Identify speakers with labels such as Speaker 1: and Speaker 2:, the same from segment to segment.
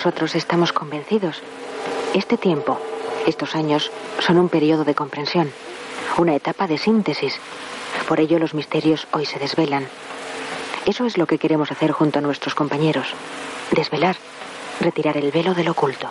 Speaker 1: nosotros estamos convencidos. Este tiempo, estos años, son un periodo de comprensión, una etapa de síntesis. Por ello los misterios hoy se desvelan. Eso es lo que queremos hacer junto a nuestros compañeros. Desvelar, retirar el velo del oculto.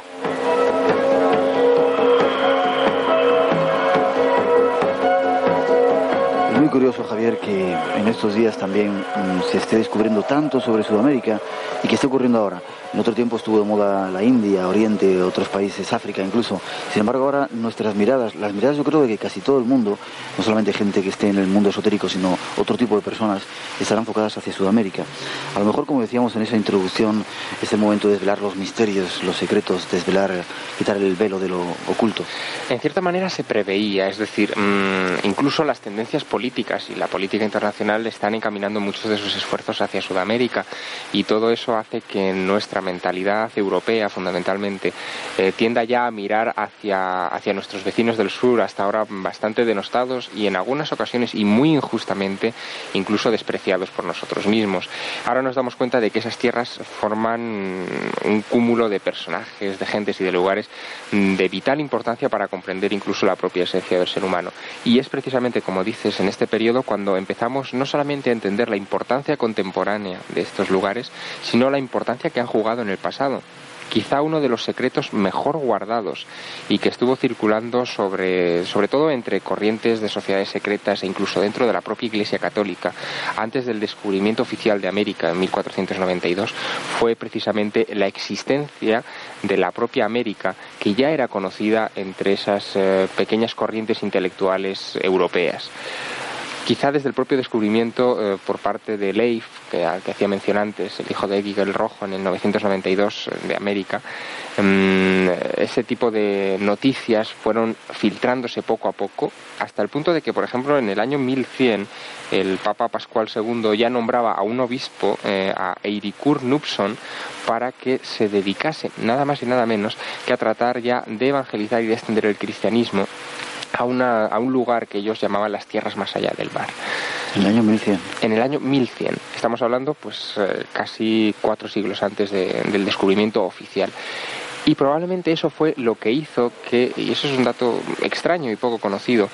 Speaker 2: muy curioso, Javier, que en estos días también mm, se esté descubriendo tanto sobre Sudamérica y que esté ocurriendo ahora. En otro tiempo estuvo de moda la India, Oriente, otros países, África incluso. Sin embargo, ahora nuestras miradas, las miradas yo creo de que casi todo el mundo, no solamente gente que esté en el mundo esotérico, sino otro tipo de personas, estarán enfocadas hacia Sudamérica. A lo mejor, como decíamos en esa introducción, es el momento de desvelar los misterios, los secretos, desvelar, quitar el velo de lo oculto.
Speaker 3: En cierta manera se preveía, es decir, mm, incluso las tendencias políticas y la política internacional están encaminando muchos de sus esfuerzos hacia Sudamérica y todo eso hace que nuestra mentalidad europea fundamentalmente eh, tienda ya a mirar hacia, hacia nuestros vecinos del sur, hasta ahora bastante denostados y en algunas ocasiones y muy injustamente incluso despreciados por nosotros mismos. Ahora nos damos cuenta de que esas tierras forman un cúmulo de personajes, de gentes y de lugares de vital importancia para comprender incluso la propia esencia del ser humano. Y es precisamente, como dices, en este periodo cuando empezamos no solamente a entender la importancia contemporánea de estos lugares, sino la importancia que han jugado en el pasado. Quizá uno de los secretos mejor guardados y que estuvo circulando sobre, sobre todo entre corrientes de sociedades secretas e incluso dentro de la propia Iglesia Católica antes del descubrimiento oficial de América en 1492 fue precisamente la existencia de la propia América que ya era conocida entre esas eh, pequeñas corrientes intelectuales europeas. Quizá desde el propio descubrimiento eh, por parte de Leif, que, que hacía mención antes, el hijo de Eggy el Rojo en el 992 eh, de América, mm, ese tipo de noticias fueron filtrándose poco a poco, hasta el punto de que, por ejemplo, en el año 1100, el Papa Pascual II ya nombraba a un obispo, eh, a Eirikur Nupson, para que se dedicase nada más y nada menos que a tratar ya de evangelizar y de extender el cristianismo a, una, a un lugar que ellos llamaban las tierras más allá del mar.
Speaker 2: En el año 1100.
Speaker 3: En el año 1100. Estamos hablando pues eh, casi cuatro siglos antes del descubrimiento oficial. Y probablemente eso fue lo que hizo que, y eso es un dato extraño y poco conocido,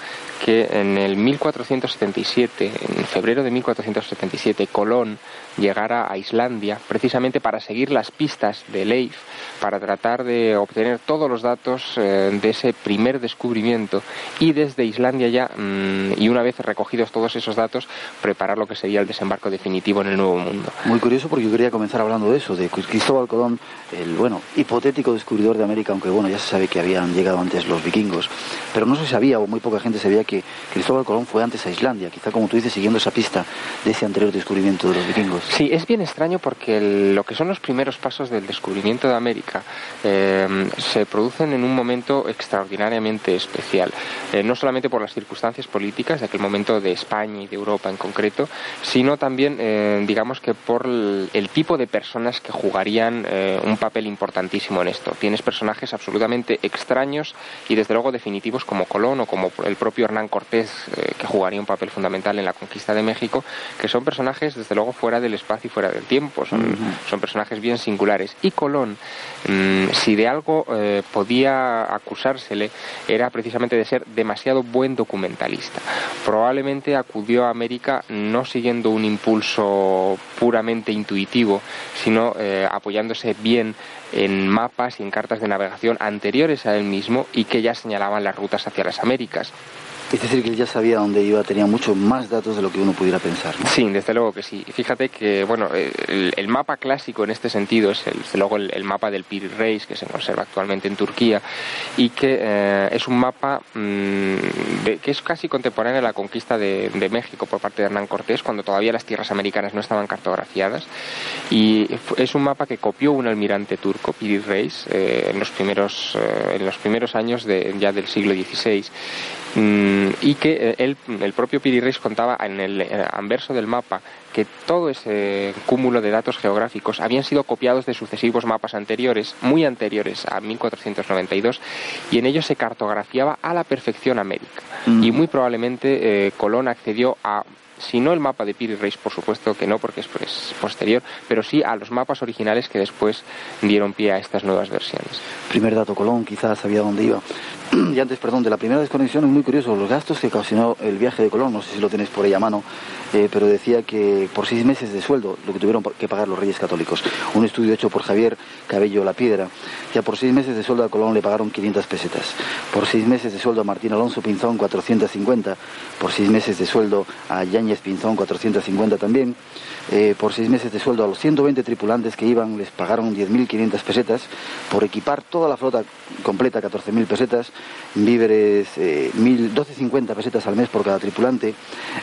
Speaker 3: que en el 1477, en febrero de 1477, Colón llegara a Islandia precisamente para seguir las pistas de Leif, para tratar de obtener todos los datos eh, de ese primer descubrimiento y desde Islandia ya, mm, y una vez recogidos todos esos datos, preparar lo que sería el desembarco definitivo en el Nuevo Mundo.
Speaker 2: Muy curioso porque yo quería comenzar hablando de eso, de Cristóbal Colón, el bueno, hipotético descubridor de América, aunque bueno, ya se sabe que habían llegado antes los vikingos, pero no se sabía o muy poca gente sabía que Cristóbal Colón fue antes a Islandia, quizá como tú dices, siguiendo esa pista de ese anterior descubrimiento de los vikingos.
Speaker 3: Sí, es bien extraño porque lo que son los primeros pasos del descubrimiento de América eh, se producen en un momento extraordinariamente especial, eh, no solamente por las circunstancias políticas de aquel momento de España y de Europa en concreto, sino también, eh, digamos que por el, el, tipo de personas que jugarían un papel importantísimo en esto. Tienes personajes absolutamente extraños y desde luego definitivos como Colón o como el propio Hernán Cortés, que jugaría un papel fundamental en la conquista de México, que son personajes desde luego fuera del espacio y fuera del tiempo, son, son personajes bien singulares. Y Colón, mmm, si de algo eh, podía acusársele, era precisamente de ser demasiado buen documentalista. Probablemente acudió a América no siguiendo un impulso puramente intuitivo, sino eh, apoyándose bien en mapas y en cartas de navegación anteriores a él mismo y que ya señalaban las rutas hacia las Américas.
Speaker 2: Es decir, que él ya sabía dónde iba, tenía mucho más datos de lo que uno pudiera pensar.
Speaker 3: Sí, desde luego que sí. Fíjate que, bueno, el, el mapa clásico en este sentido es, el, desde luego, el, mapa del Piri Reis, que se conserva actualmente en Turquía, y que eh, es un mapa mmm, de, que es casi contemporáneo a la conquista de, México por parte de Hernán Cortés, cuando todavía las tierras americanas no estaban cartografiadas. Y es un mapa que copió un almirante turco, Piri Reis, eh, en, los primeros, eh, en los primeros años de, ya del siglo XVI Mm, y que él, el propio Piri Reis contaba en el eh, anverso del mapa que todo ese cúmulo de datos geográficos habían sido copiados de sucesivos mapas anteriores, muy anteriores a 1492, y en ellos se cartografiaba a la perfección América. Mm. Y muy probablemente eh, Colón accedió a si no el mapa de Piri Reis, por supuesto que no, porque es, posterior, pero sí a los mapas originales que después dieron pie a estas nuevas versiones.
Speaker 2: Primer dato, Colón quizás sabía dónde iba. Y antes, perdón, de la primera desconexión es muy curioso, los gastos que ocasionó el viaje de Colón, no sé si lo tenéis por ahí a mano, eh, pero decía que por seis meses de sueldo, lo que tuvieron que pagar los reyes católicos, un estudio hecho por Javier Cabello La Piedra, ya por seis meses de sueldo a Colón le pagaron 500 pesetas, por seis meses de sueldo a Martín Alonso Pinzón 450, por seis meses de sueldo a Yáñez Pinzón 450 también, eh, por seis meses de sueldo a los 120 tripulantes que iban les pagaron 10.500 pesetas, por equipar toda la flota completa 14.000 pesetas, víveres eh, 1250 pesetas al mes por cada tripulante.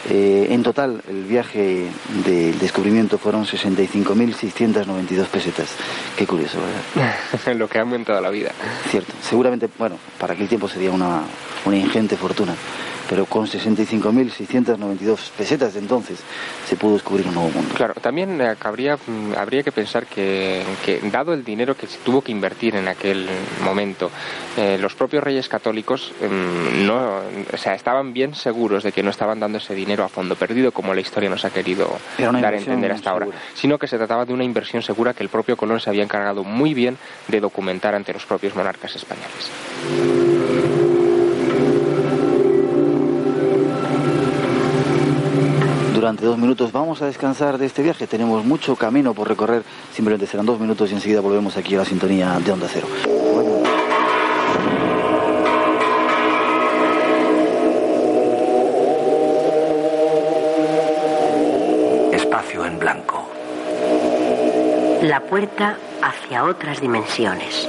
Speaker 2: Eh, en total, el viaje del descubrimiento fueron 65.692 pesetas. Qué curioso,
Speaker 3: ¿verdad? Lo que ha aumentado la vida.
Speaker 2: Cierto. Seguramente, bueno, para aquel tiempo sería una, una ingente fortuna pero con 65.692 pesetas de entonces se pudo descubrir un nuevo mundo.
Speaker 3: Claro, también eh, habría, mm, habría que pensar que, dado el dinero que se tuvo que invertir en aquel momento, eh, los propios reyes católicos mm, no, o sea, estaban bien seguros de que no estaban dando ese dinero a fondo perdido como la historia nos ha querido dar a entender hasta ahora, sino que se trataba de una inversión segura que el propio Colón se había encargado muy bien de documentar ante los propios monarcas españoles.
Speaker 2: Durante dos minutos. Vamos a descansar de este viaje. Tenemos mucho camino por recorrer. Simplemente serán dos minutos y enseguida volvemos aquí a la sintonía de Onda Cero.
Speaker 4: Espacio en blanco.
Speaker 5: La puerta hacia otras dimensiones.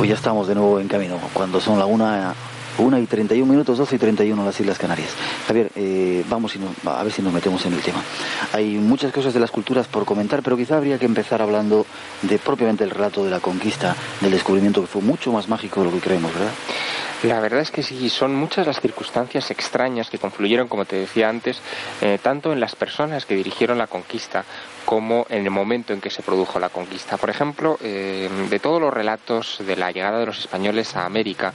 Speaker 2: Pues ya estamos de nuevo en camino, cuando son la una, una y 31 minutos, 12 y 31 en las Islas Canarias. Javier, eh, vamos a ver si nos metemos en el tema. Hay muchas cosas de las culturas por comentar, pero quizá habría que empezar hablando de propiamente el relato de la conquista, del descubrimiento que fue mucho más mágico de lo que creemos, ¿verdad?
Speaker 3: La verdad es que sí, son muchas las circunstancias extrañas que confluyeron, como te decía antes, eh, tanto en las personas que dirigieron la conquista como en el momento en que se produjo la conquista. Por ejemplo, eh, de todos los relatos de la llegada de los españoles a América,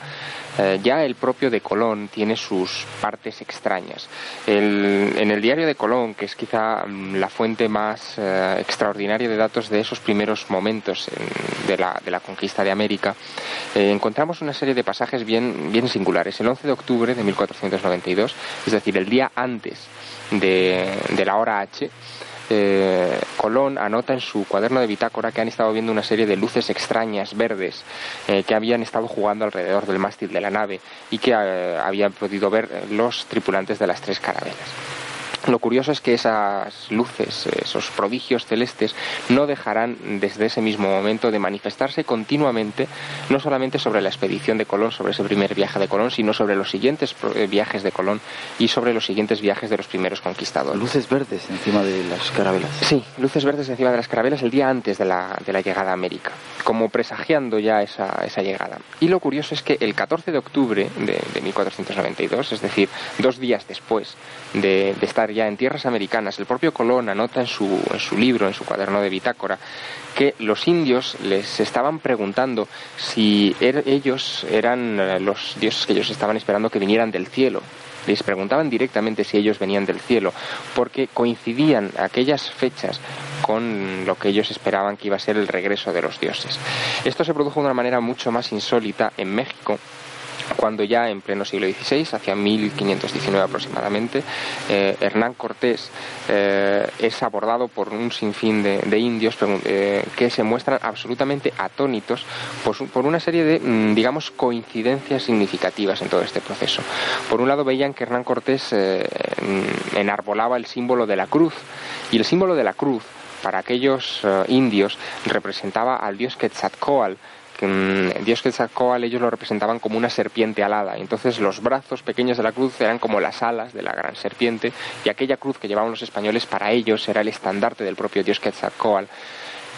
Speaker 3: eh, ya el propio de Colón tiene sus partes extrañas. en el diario de Colón, que es quizá mm, la fuente más extraordinaria de datos de esos primeros momentos de, la, de, la, conquista de América, encontramos una serie de pasajes bien bien, singulares. El 11 de octubre de 1492, es decir, el día antes de, la hora H, eh, Colón anota en su cuaderno de bitácora que han estado viendo una serie de luces extrañas verdes eh, que habían estado jugando alrededor del mástil de la nave y que eh, habían podido ver los tripulantes de las tres carabelas. Lo curioso es que esas luces, esos prodigios celestes, no dejarán desde ese mismo momento de manifestarse continuamente, no solamente sobre la expedición de Colón, sobre ese primer viaje de Colón, sino sobre los siguientes eh, viajes de Colón y sobre los siguientes viajes de los primeros conquistadores.
Speaker 2: Luces verdes encima de las carabelas.
Speaker 3: Sí, luces verdes encima de las carabelas el día antes de la, llegada a América, como presagiando ya esa, llegada. Y lo curioso es que el 14 de octubre de, 1492, es decir, dos días después de, de estar ya en tierras americanas, el propio Colón anota en su, en su libro, en su cuaderno de bitácora, que los indios les estaban preguntando si er, ellos eran eh, los dioses que ellos estaban esperando que vinieran del cielo. Les preguntaban directamente si ellos venían del cielo, porque coincidían aquellas fechas con lo que ellos esperaban que iba a ser el regreso de los dioses. Esto se produjo de una manera mucho más insólita en México, cuando ya en pleno siglo XVI, hacia 1519 aproximadamente, eh, Hernán Cortés eh, es abordado por un sinfín de, indios eh, que se muestran absolutamente atónitos por, una serie de, mm, digamos, coincidencias significativas en todo este proceso. Por un lado veían que Hernán Cortés mm, enarbolaba el símbolo de la cruz y el símbolo de la cruz para aquellos indios representaba al dios Quetzalcoatl, que mm, Dios que sacó ellos lo representaban como una serpiente alada. Entonces los brazos pequeños de la cruz eran como las alas de la gran serpiente y aquella cruz que llevaban los españoles para ellos era el estandarte del propio Dios Quetzalcóatl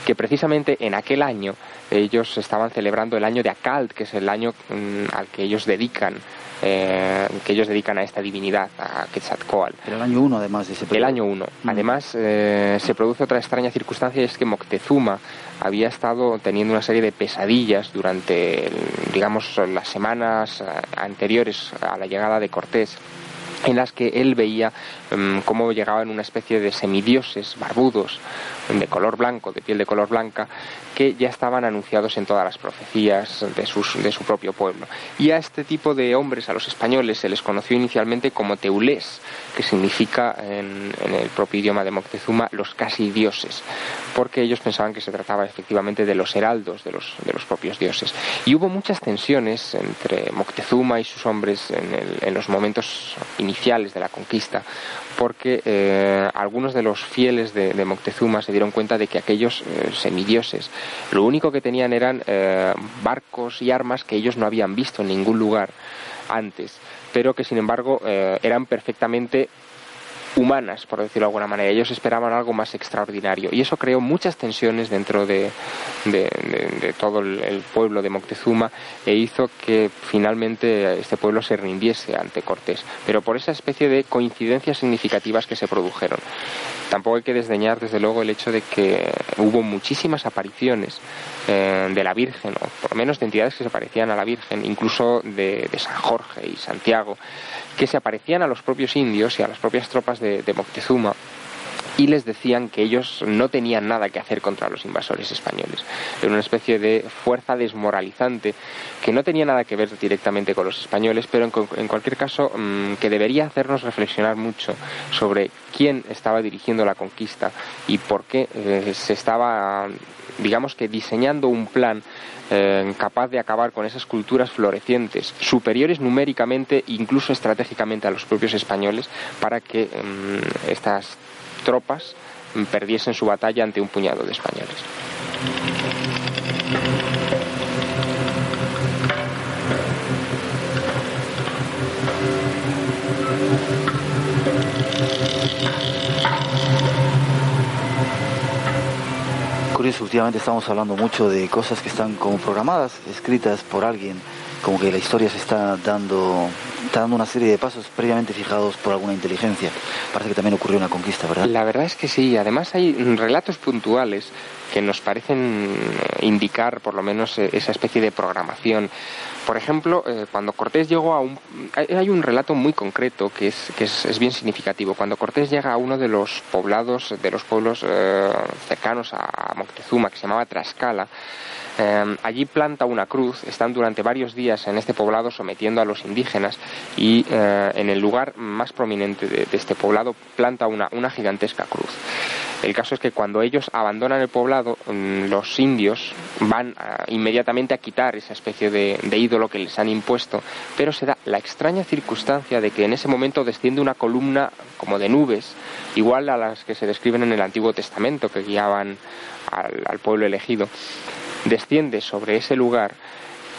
Speaker 3: que precisamente en aquel año ellos estaban celebrando el año de Acalt, que es el año mm, al que ellos dedican eh, que ellos dedican a esta divinidad, a Quetzalcoatl.
Speaker 2: el año 1 además de ese
Speaker 3: El año 1. Mm. Además, eh, se produce otra extraña circunstancia y es que Moctezuma había estado teniendo una serie de pesadillas durante, digamos, las semanas anteriores a la llegada de Cortés en las que él veía um, cómo llegaban una especie de semidioses barbudos de color blanco, de piel de color blanca, que ya estaban anunciados en todas las profecías de, sus, de su propio pueblo. Y a este tipo de hombres, a los españoles, se les conoció inicialmente como teulés, que significa en, el propio idioma de Moctezuma los casi dioses, porque ellos pensaban que se trataba efectivamente de los heraldos de los, de los propios dioses. Y hubo muchas tensiones entre Moctezuma y sus hombres en los momentos iniciales de la conquista, porque eh, algunos de los fieles de, Moctezuma se dieron cuenta de que aquellos eh, semidioses lo único que tenían eran eh, barcos y armas que ellos no habían visto en ningún lugar antes, pero que sin embargo eran perfectamente humanas, por decirlo de alguna manera. Ellos esperaban algo más extraordinario. Y eso creó muchas tensiones dentro de, todo el, pueblo de Moctezuma e hizo que finalmente este pueblo se rindiese ante Cortés. Pero por esa especie de coincidencias significativas que se produjeron. Tampoco hay que desdeñar, desde luego, el hecho de que hubo muchísimas apariciones eh, de la Virgen, o por lo menos de entidades que se parecían a la Virgen, incluso de San Jorge y Santiago, que se aparecían a los propios indios y a las propias tropas de, Moctezuma y les decían que ellos no tenían nada que hacer contra los invasores españoles. Era una especie de fuerza desmoralizante que no tenía nada que ver directamente con los españoles, pero en, cualquier caso mm, que debería hacernos reflexionar mucho sobre quién estaba dirigiendo la conquista y por qué eh, se estaba, digamos que, diseñando un plan eh, capaz de acabar con esas culturas florecientes, superiores numéricamente, incluso estratégicamente a los propios españoles, para que mm, estas tropas mm, perdiesen su batalla ante un puñado de españoles.
Speaker 2: Curioso, últimamente estamos hablando mucho de cosas que están como programadas, escritas por alguien, como que la historia se está dando, está dando una serie de pasos previamente fijados por alguna inteligencia. Parece que también ocurrió una conquista, ¿verdad?
Speaker 3: La verdad es que sí, además hay relatos puntuales que nos parecen indicar por lo menos esa especie de programación. Por ejemplo, eh, cuando Cortés llegó a un... Hay un relato muy concreto que es, que es, bien significativo. Cuando Cortés llega a uno de los poblados, de los pueblos eh, cercanos a Moctezuma, que se llamaba Trascala, eh, allí planta una cruz, están durante varios días en este poblado sometiendo a los indígenas y en el lugar más prominente de, este poblado planta una, una gigantesca cruz. El caso es que cuando ellos abandonan el poblado, mm, los indios van inmediatamente a quitar esa especie de, ídolo que les han impuesto, pero se da la extraña circunstancia de que en ese momento desciende una columna como de nubes, igual a las que se describen en el Antiguo Testamento, que guiaban al pueblo elegido. Desciende sobre ese lugar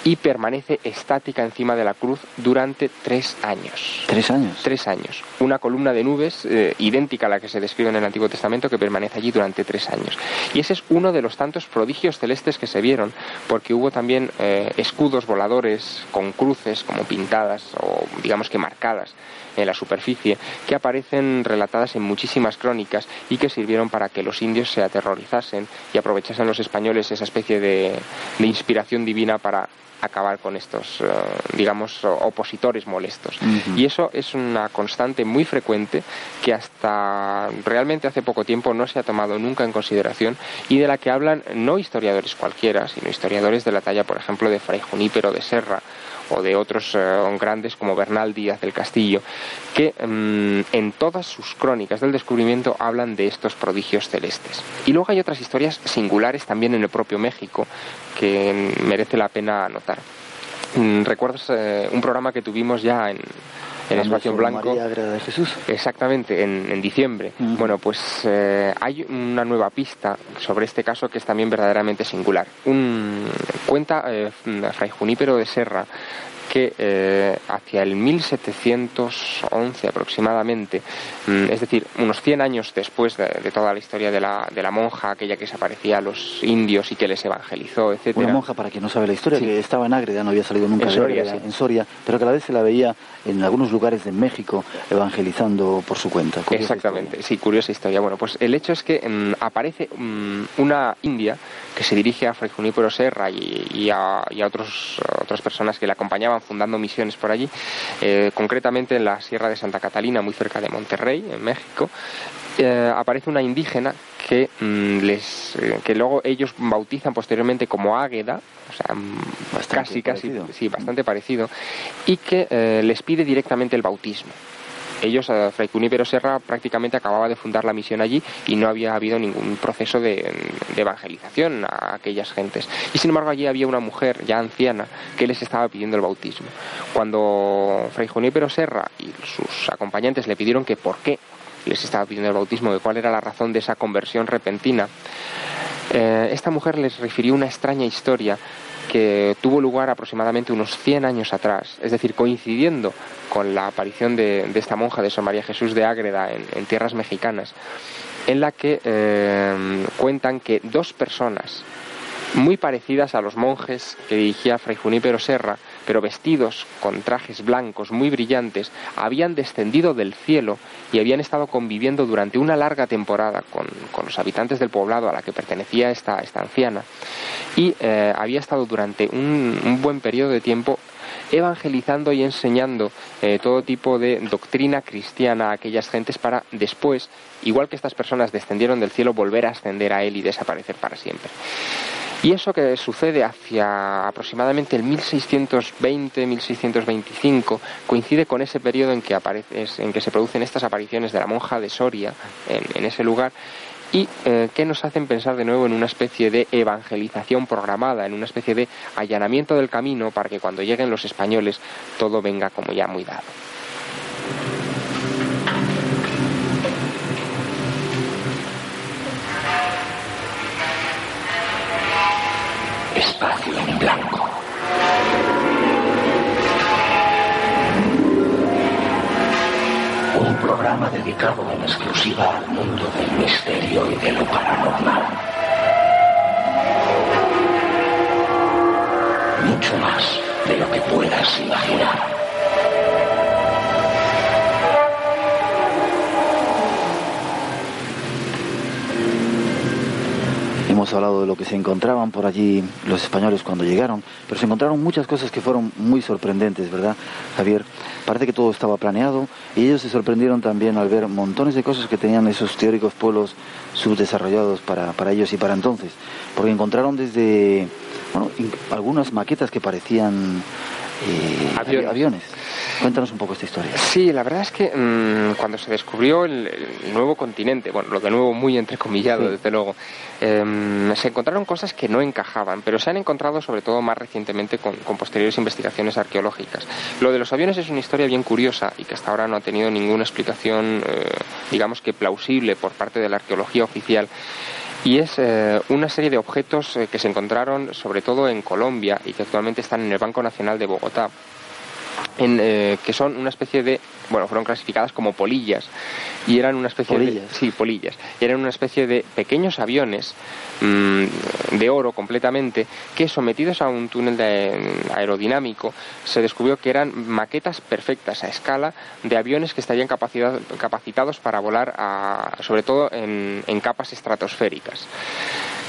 Speaker 3: y permanece estática encima de la cruz durante tres años.
Speaker 2: ¿Tres años?
Speaker 3: Tres años. Una columna de nubes eh, idéntica a la que se describe en el Antiguo Testamento que permanece allí durante tres años. Y ese es uno de los tantos prodigios celestes que se vieron, porque hubo también eh, escudos voladores con cruces como pintadas o digamos que marcadas en la superficie, que aparecen relatadas en muchísimas crónicas y que sirvieron para que los indios se aterrorizasen y aprovechasen los españoles esa especie de, de inspiración divina para acabar con estos, eh, digamos, opositores molestos. Y eso es una constante muy frecuente que hasta realmente hace poco tiempo no se ha tomado nunca en consideración y de la que hablan no historiadores cualquiera, sino historiadores de la talla, por ejemplo, de Fray Junípero de Serra o de otros eh, grandes como Bernal Díaz del Castillo, que mm, en todas sus crónicas del descubrimiento hablan de estos prodigios celestes. Y luego hay otras historias singulares también en el propio México que merece la pena anotar. Mm, ¿Recuerdas eh, un programa que tuvimos ya en, en Espacio en Blanco.
Speaker 2: de Jesús.
Speaker 3: Exactamente, en, diciembre. Bueno, pues eh, hay una nueva pista sobre este caso que es también verdaderamente singular. Un, cuenta Fray Junípero de Serra que eh, hacia el 1711 aproximadamente, mm, es decir, unos 100 años después de, toda la historia de la, de la, monja, aquella que se aparecía a los indios y que les evangelizó, etc.
Speaker 2: Una monja, para quien no sabe la historia, que estaba en Ágreda, no había salido nunca en Soria, en Soria, pero que a la vez se la veía en algunos lugares de México evangelizando por su cuenta.
Speaker 3: Exactamente, sí, curiosa historia. Bueno, pues el hecho es que aparece una india que se dirige a Fray Junípero Serra y, a, otros, otras personas que le acompañaban fundando misiones por allí, eh, concretamente en la Sierra de Santa Catalina, muy cerca de Monterrey, en México, eh, aparece una indígena que mm, les eh, que luego ellos bautizan posteriormente como Águeda, o sea, casi casi sí, bastante parecido y que les pide directamente el bautismo ellos, eh, Fray Cunípero Serra prácticamente acababa de fundar la misión allí y no había habido ningún proceso de, evangelización a aquellas gentes. Y sin embargo allí había una mujer ya anciana que les estaba pidiendo el bautismo. Cuando Fray Junípero Serra y sus acompañantes le pidieron que por qué les estaba pidiendo el bautismo, de cuál era la razón de esa conversión repentina, eh, esta mujer les refirió una extraña historia que tuvo lugar aproximadamente unos 100 años atrás, es decir, coincidiendo con la aparición de, esta monja de San María Jesús de Ágreda en, tierras mexicanas, en la que eh, cuentan que dos personas muy parecidas a los monjes que dirigía Fray Junípero Serra, pero vestidos con trajes blancos muy brillantes, habían descendido del cielo y habían estado conviviendo durante una larga temporada con, los habitantes del poblado a la que pertenecía esta, esta anciana y eh, había estado durante un, buen periodo de tiempo evangelizando y enseñando eh, todo tipo de doctrina cristiana a aquellas gentes para después, igual que estas personas descendieron del cielo, volver a ascender a él y desaparecer para siempre. Y eso que sucede hacia aproximadamente el 1620-1625 coincide con ese periodo en que, aparece, en que se producen estas apariciones de la monja de Soria en, ese lugar y eh, que nos hacen pensar de nuevo en una especie de evangelización programada, en una especie de allanamiento del camino para que cuando lleguen los españoles todo venga como ya muy dado.
Speaker 4: Espacio en blanco. Un programa dedicado en exclusiva al mundo del misterio y de lo paranormal. Mucho más de lo que puedas imaginar.
Speaker 2: Hemos hablado de lo que se encontraban por allí los españoles cuando llegaron, pero se encontraron muchas cosas que fueron muy sorprendentes, ¿verdad, Javier? Parece que todo estaba planeado y ellos se sorprendieron también al ver montones de cosas que tenían esos teóricos pueblos subdesarrollados para, para ellos y para entonces, porque encontraron desde bueno, algunas maquetas que parecían eh, aviones. Cuéntanos un poco esta historia.
Speaker 3: Sí, la verdad es que mm, cuando se descubrió el, nuevo continente, bueno, lo de nuevo muy entrecomillado, desde luego, em, se encontraron cosas que no encajaban, pero se han encontrado sobre todo más recientemente con, posteriores investigaciones arqueológicas. Lo de los aviones es una historia bien curiosa y que hasta ahora no ha tenido ninguna explicación, eh, digamos que plausible por parte de la arqueología oficial y es eh, una serie de objetos eh, que se encontraron sobre todo en Colombia y que actualmente están en el Banco Nacional de Bogotá en, eh, que son una especie de bueno fueron clasificadas como polillas y eran una especie
Speaker 2: de
Speaker 3: sí polillas. Y eran una especie de pequeños aviones mm, de oro completamente que sometidos a un túnel de, aerodinámico se descubrió que eran maquetas perfectas a escala de aviones que estarían capacitados para volar sobre todo en, en capas estratosféricas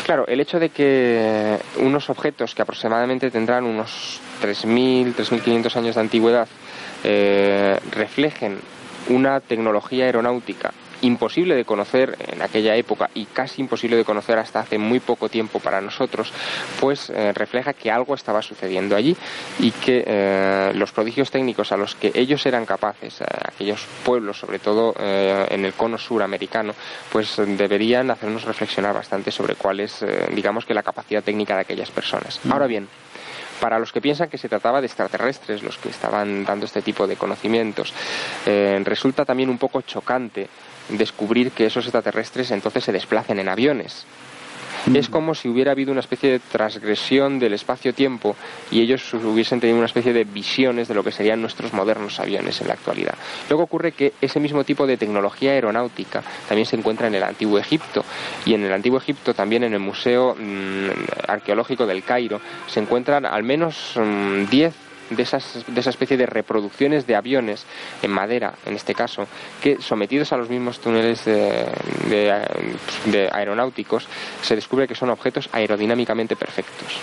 Speaker 3: Claro, el hecho de que unos objetos que aproximadamente tendrán unos 3.000, 3.500 años de antigüedad eh, reflejen una tecnología aeronáutica imposible de conocer en aquella época y casi imposible de conocer hasta hace muy poco tiempo para nosotros, pues eh, refleja que algo estaba sucediendo allí y que eh, los prodigios técnicos a los que ellos eran capaces, aquellos pueblos, sobre todo en el cono suramericano, pues deberían hacernos reflexionar bastante sobre cuál es, digamos que la capacidad técnica de aquellas personas. Mm. Ahora bien, para los que piensan que se trataba de extraterrestres, los que estaban dando este tipo de conocimientos, eh, resulta también un poco chocante descubrir que esos extraterrestres entonces se desplacen en aviones. Es como si hubiera habido una especie de transgresión del espacio-tiempo y ellos hubiesen tenido una especie de visiones de lo que serían nuestros modernos aviones en la actualidad. Luego ocurre que ese mismo tipo de tecnología aeronáutica también se encuentra en el Antiguo Egipto y en el Antiguo Egipto también en el Museo mm, Arqueológico del Cairo se encuentran al menos 10 mm, de, esas, de esa especie de reproducciones de aviones en madera, en este caso, que sometidos a los mismos túneles de, de aeronáuticos, se descubre que son objetos aerodinámicamente perfectos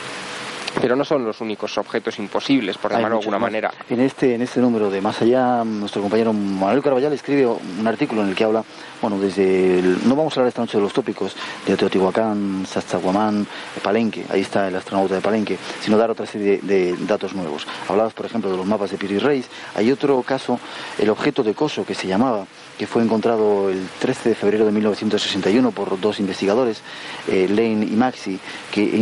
Speaker 3: pero no son los únicos objetos imposibles, por llamarlo de alguna manera.
Speaker 2: En este, en este número de Más Allá, nuestro compañero Manuel Carballal escribe un artículo en el que habla, bueno, desde, no vamos a hablar esta noche de los tópicos de Teotihuacán, Sacsayhuamán, Palenque, ahí está el astronauta de Palenque, sino dar otra serie de, datos nuevos. Hablabas, por ejemplo, de los mapas de Piri Reis, hay otro caso, el objeto de Coso, que se llamaba, que fue encontrado el 13 de febrero de 1961 por dos investigadores, eh, Lane y Maxi, que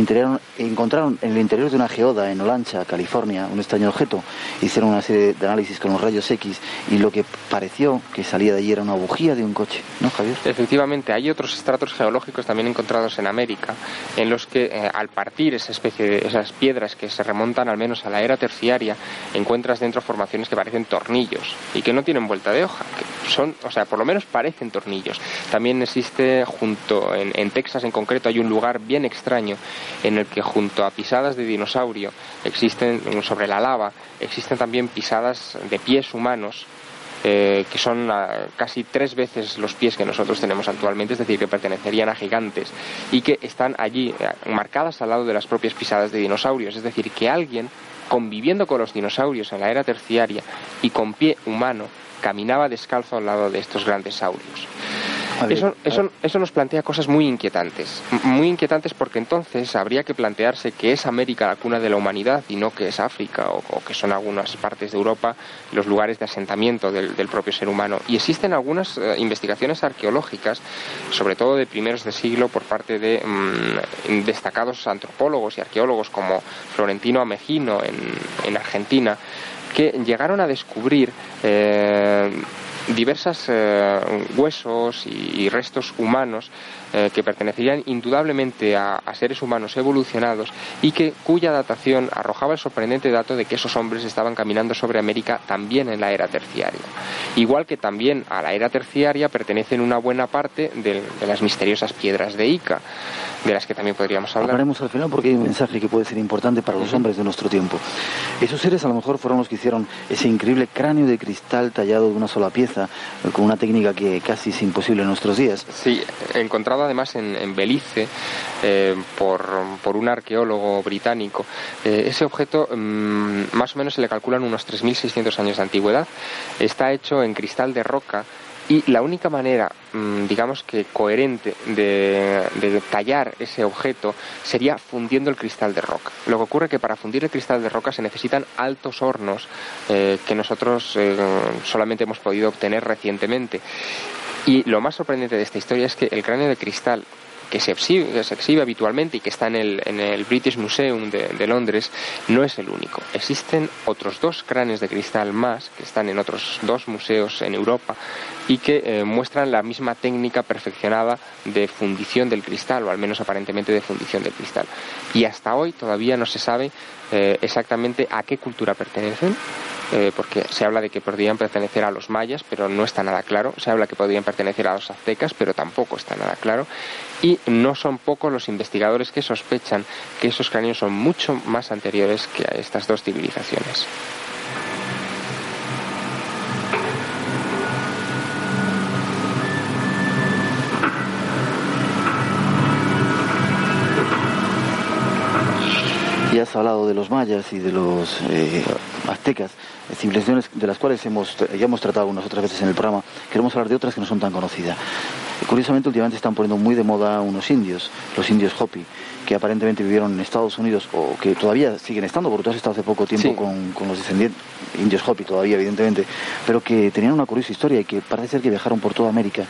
Speaker 2: encontraron en el interior de una geoda en Olancha, California, un extraño objeto. Hicieron una serie de análisis con los rayos X y lo que pareció que salía de allí era una bujía de un coche, ¿no, Javier?
Speaker 3: Efectivamente, hay otros estratos geológicos también encontrados en América, en los que eh, al partir esa especie de esas piedras que se remontan al menos a la era terciaria, encuentras dentro formaciones que parecen tornillos y que no tienen vuelta de hoja, que son o sea, por lo menos parecen tornillos. También existe junto, en, Texas en concreto, hay un lugar bien extraño en el que junto a pisadas de dinosaurio existen, sobre la lava, existen también pisadas de pies humanos eh, que son ah, casi tres veces los pies que nosotros tenemos actualmente, es decir, que pertenecerían a gigantes y que están allí eh, marcadas al lado de las propias pisadas de dinosaurios, es decir, que alguien conviviendo con los dinosaurios en la era terciaria y con pie humano caminaba descalzo al lado de estos grandes saurios. Eso, eso, eso, nos plantea cosas muy inquietantes. Muy inquietantes porque entonces habría que plantearse que es América la cuna de la humanidad y no que es África o, que son algunas partes de Europa los lugares de asentamiento del, propio ser humano. Y existen algunas eh, investigaciones arqueológicas, sobre todo de primeros de siglo, por parte de mm, destacados antropólogos y arqueólogos como Florentino Amejino en, en Argentina, que llegaron a descubrir eh, diversos eh, huesos y, restos humanos eh, que pertenecerían indudablemente a, seres humanos evolucionados y que cuya datación arrojaba el sorprendente dato de que esos hombres estaban caminando sobre América también en la era terciaria. Igual que también a la era terciaria pertenecen una buena parte de, las misteriosas piedras de Ica, de las que también podríamos hablar.
Speaker 2: Hablaremos al final porque hay un mensaje que puede ser importante para los hombres de nuestro tiempo. Esos seres a lo mejor fueron los que hicieron ese increíble cráneo de cristal tallado de una sola pieza, eh, con una técnica que casi es imposible en nuestros días.
Speaker 3: Sí, además en, Belice eh, por, un arqueólogo británico. Eh, ese objeto mm, más o menos se le calculan unos 3.600 años de antigüedad. Está hecho en cristal de roca y la única manera, mm, digamos que coherente, de, tallar ese objeto sería fundiendo el cristal de roca. Lo que ocurre es que para fundir el cristal de roca se necesitan altos hornos eh, que nosotros solamente hemos podido obtener recientemente. Y lo más sorprendente de esta historia es que el cráneo de cristal que se exhibe, habitualmente y que está en el, en el British Museum de, Londres no es el único. Existen otros dos cráneos de cristal más que están en otros dos museos en Europa y que eh, muestran la misma técnica perfeccionada de fundición del cristal, o al menos aparentemente de fundición del cristal. Y hasta hoy todavía no se sabe eh, exactamente a qué cultura pertenecen, eh, porque se habla de que podrían pertenecer a los mayas, pero no está nada claro. Se habla que podrían pertenecer a los aztecas, pero tampoco está nada claro. Y no son pocos los investigadores que sospechan que esos cráneos son mucho más anteriores que a estas dos civilizaciones.
Speaker 2: Ya has hablado de los mayas y de los eh, aztecas, civilizaciones de las cuales hemos, ya hemos tratado unas otras veces en el programa. Queremos hablar de otras que no son tan conocidas. Curiosamente, últimamente están poniendo muy de moda unos indios, los indios Hopi, que aparentemente vivieron en Estados Unidos o que todavía siguen estando, porque tú has estado hace poco tiempo con, con, los descendientes, indios Hopi todavía, evidentemente, pero que tenían una curiosa historia y que parece ser que viajaron por toda América.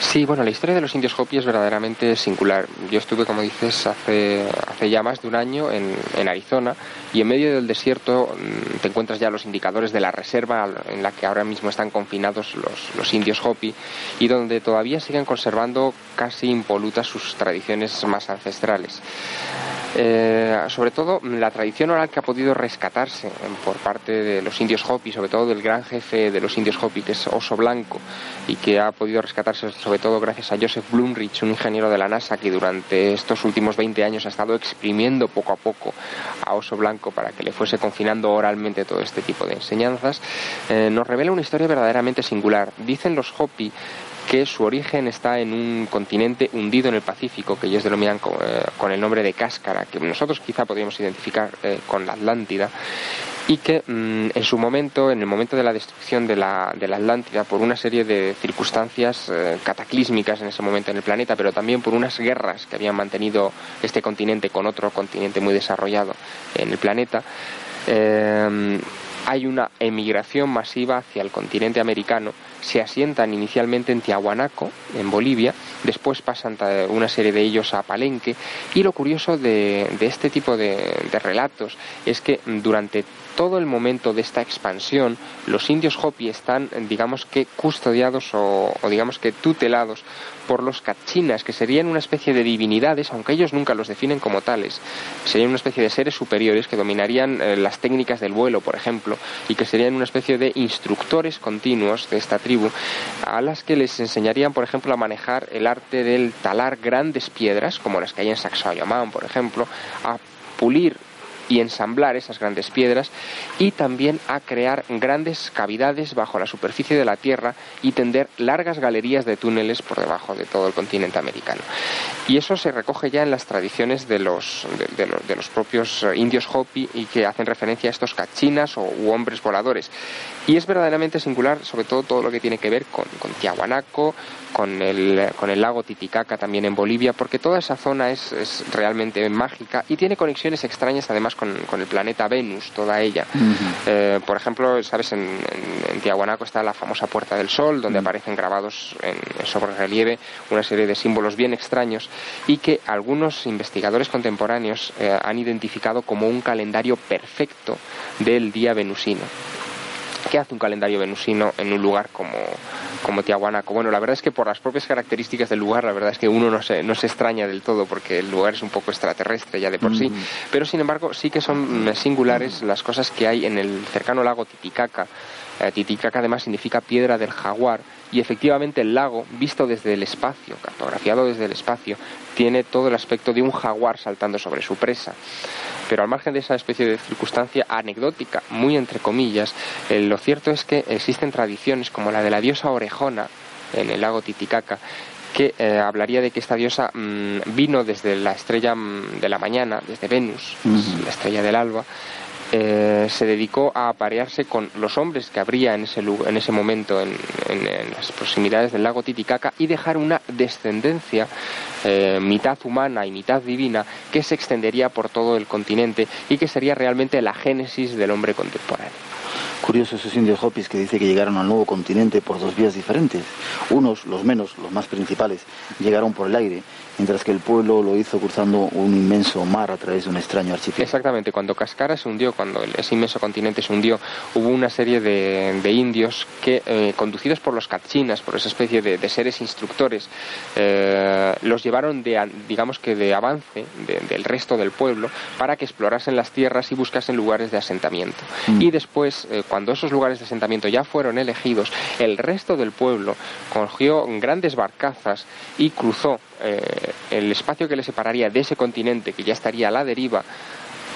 Speaker 3: Sí, bueno, la historia de los indios Hopi es verdaderamente singular. Yo estuve, como dices, hace, hace ya más de un año en, en Arizona y en medio del desierto mm, te encuentras ya los indicadores de la reserva en la que ahora mismo están confinados los, los indios Hopi y donde todavía siguen conservando casi impolutas sus tradiciones más ancestrales. Eh, sobre todo la tradición oral que ha podido rescatarse por parte de los indios Hopi, sobre todo del gran jefe de los indios Hopi, que es Oso Blanco, y que ha podido rescatarse sobre todo gracias a Joseph Blumrich, un ingeniero de la NASA que durante estos últimos 20 años ha estado exprimiendo poco a poco a Oso Blanco para que le fuese confinando oralmente todo este tipo de enseñanzas, eh, nos revela una historia verdaderamente singular. Dicen los Hopi que su origen está en un continente hundido en el Pacífico, que ellos denominan eh, con, el nombre de Cáscara, que nosotros quizá podríamos identificar eh, con la Atlántida, y que mm, en su momento, en el momento de la destrucción de la, Atlántida, por una serie de circunstancias cataclísmicas en ese momento en el planeta, pero también por unas guerras que habían mantenido este continente con otro continente muy desarrollado en el planeta, hay una emigración masiva hacia el continente americano. Se asientan inicialmente en Tiahuanaco, en Bolivia, después pasan una serie de ellos a Palenque, y lo curioso de, este tipo de, relatos es que durante todo el momento de esta expansión, los indios Hopi están, digamos que, custodiados o, digamos que tutelados por los cachinas, que serían una especie de divinidades, aunque ellos nunca los definen como tales. Serían una especie de seres superiores que dominarían eh, las técnicas del vuelo, por ejemplo, y que serían una especie de instructores continuos de esta tribu, a las que les enseñarían, por ejemplo, a manejar el arte del talar grandes piedras, como las que hay en Sacsayhuamán, por ejemplo, a pulir y ensamblar esas grandes piedras y también a crear grandes cavidades bajo la superficie de la Tierra y tender largas galerías de túneles por debajo de todo el continente americano. Y eso se recoge ya en las tradiciones de los, de, los, propios eh, indios Hopi y que hacen referencia a estos cachinas o u hombres voladores. Y es verdaderamente singular, sobre todo todo lo que tiene que ver con, con Tiahuanaco, con el, con el lago Titicaca también en Bolivia, porque toda esa zona es, es realmente mágica y tiene conexiones extrañas además con, con el planeta Venus, toda ella. Eh, por ejemplo, sabes, en, en, Tiahuanaco está la famosa Puerta del Sol, donde aparecen grabados en, sobre relieve una serie de símbolos bien extraños y que algunos investigadores contemporáneos eh, han identificado como un calendario perfecto del día venusino. ¿Qué hace un calendario venusino en un lugar como, como Tiahuanaco? Bueno, la verdad es que por las propias características del lugar, la verdad es que uno no se, no se extraña del todo porque el lugar es un poco extraterrestre ya de por sí, pero sin embargo sí que son mm, singulares las cosas que hay en el cercano lago Titicaca. Eh, Titicaca además significa piedra del jaguar y efectivamente el lago, visto desde el espacio, cartografiado desde el espacio, tiene todo el aspecto de un jaguar saltando sobre su presa. Pero al margen de esa especie de circunstancia anecdótica, muy entre comillas, eh, lo cierto es que existen tradiciones como la de la diosa orejona en el lago Titicaca, que eh, hablaría de que esta diosa mm, vino desde la estrella mm, de la mañana, desde Venus, la estrella del alba, eh, se dedicó a aparearse con los hombres que habría en ese, en ese momento en, las proximidades del lago Titicaca y dejar una descendencia eh, mitad humana y mitad divina que se extendería por todo el continente y que sería realmente la génesis del hombre contemporáneo.
Speaker 2: Curioso esos indios Hopis que dice que llegaron al nuevo continente por dos vías diferentes. Unos, los menos, los más principales, llegaron por el aire mientras que el pueblo lo hizo cruzando un inmenso mar a través de un extraño archipiélago.
Speaker 3: Exactamente, cuando Cascara se hundió, cuando ese inmenso continente se hundió, hubo una serie de, indios que, eh, conducidos por los cachinas, por esa especie de, seres instructores, eh, los llevaron de, digamos que de avance del resto del pueblo para que explorasen las tierras y buscasen lugares de asentamiento. Mm. Y después, eh, cuando esos lugares de asentamiento ya fueron elegidos, el resto del pueblo cogió grandes barcazas y cruzó eh, el espacio que le separaría de ese continente que ya estaría a la deriva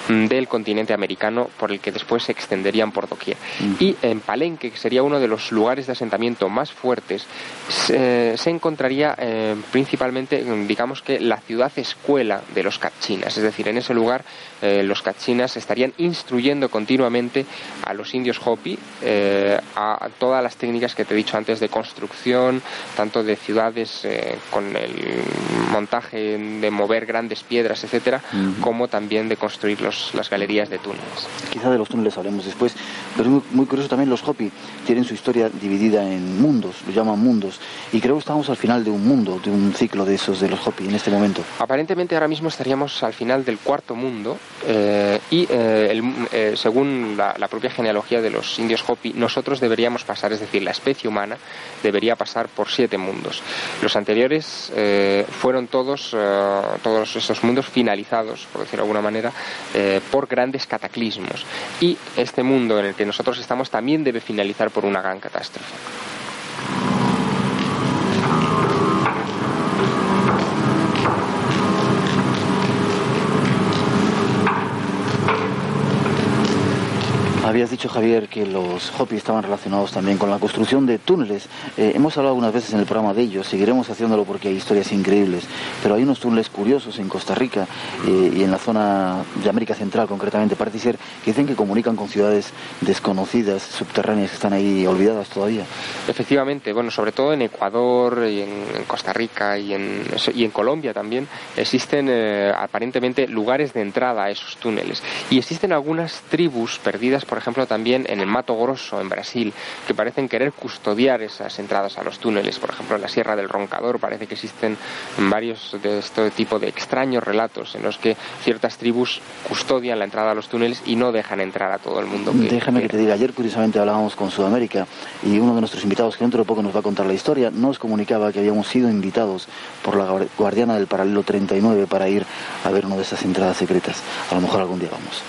Speaker 3: del continente americano por el que después se extenderían por doquier. Y en Palenque, que sería uno de los lugares de asentamiento más fuertes, se, encontraría eh, principalmente, digamos que la ciudad escuela de los cachinas, es decir, en ese lugar eh, los cachinas estarían instruyendo continuamente a los indios Hopi eh, a todas las técnicas que te he dicho antes de construcción, tanto de ciudades eh, con el montaje de mover grandes piedras, etcétera, como también de construir las galerías de túneles.
Speaker 2: Quizá de los túneles hablemos después, pero es muy, curioso también los Hopi tienen su historia dividida en mundos, lo llaman mundos, y creo que estamos al final de un mundo, de un ciclo de esos de los Hopi en este momento.
Speaker 3: Aparentemente ahora mismo estaríamos al final del cuarto mundo eh, y eh, según la, la propia genealogía de los indios Hopi, nosotros deberíamos pasar, es decir, la especie humana debería pasar por siete mundos. Los anteriores eh, fueron todos, eh, todos esos mundos finalizados, por decirlo de alguna manera, eh, por grandes cataclismos. Y este mundo en el que nosotros estamos también debe finalizar por una gran catástrofe.
Speaker 2: Habías dicho, Javier, que los Hopi estaban relacionados también con la construcción de túneles. Eh, hemos hablado algunas veces en el programa de ellos, seguiremos haciéndolo porque hay historias increíbles, pero hay unos túneles curiosos en Costa Rica eh, y en la zona de América Central concretamente, parece ser, que dicen que comunican con ciudades desconocidas, subterráneas, que están ahí olvidadas todavía.
Speaker 3: Efectivamente, bueno, sobre todo en Ecuador y en, Costa Rica y en, y en Colombia también existen eh, aparentemente lugares de entrada a esos túneles y existen algunas tribus perdidas por por ejemplo, también en el Mato Grosso, en Brasil, que parecen querer custodiar esas entradas a los túneles. Por ejemplo, en la Sierra del Roncador parece que existen varios de este tipo de extraños relatos en los que ciertas tribus custodian la entrada a los túneles y no dejan entrar a todo el mundo.
Speaker 2: Déjame que te diga, ayer curiosamente hablábamos con Sudamérica y uno de nuestros invitados, que dentro de poco nos va a contar la historia, nos comunicaba que habíamos sido invitados por la guardiana del paralelo 39 para ir a ver una de esas entradas secretas. A lo mejor algún día vamos.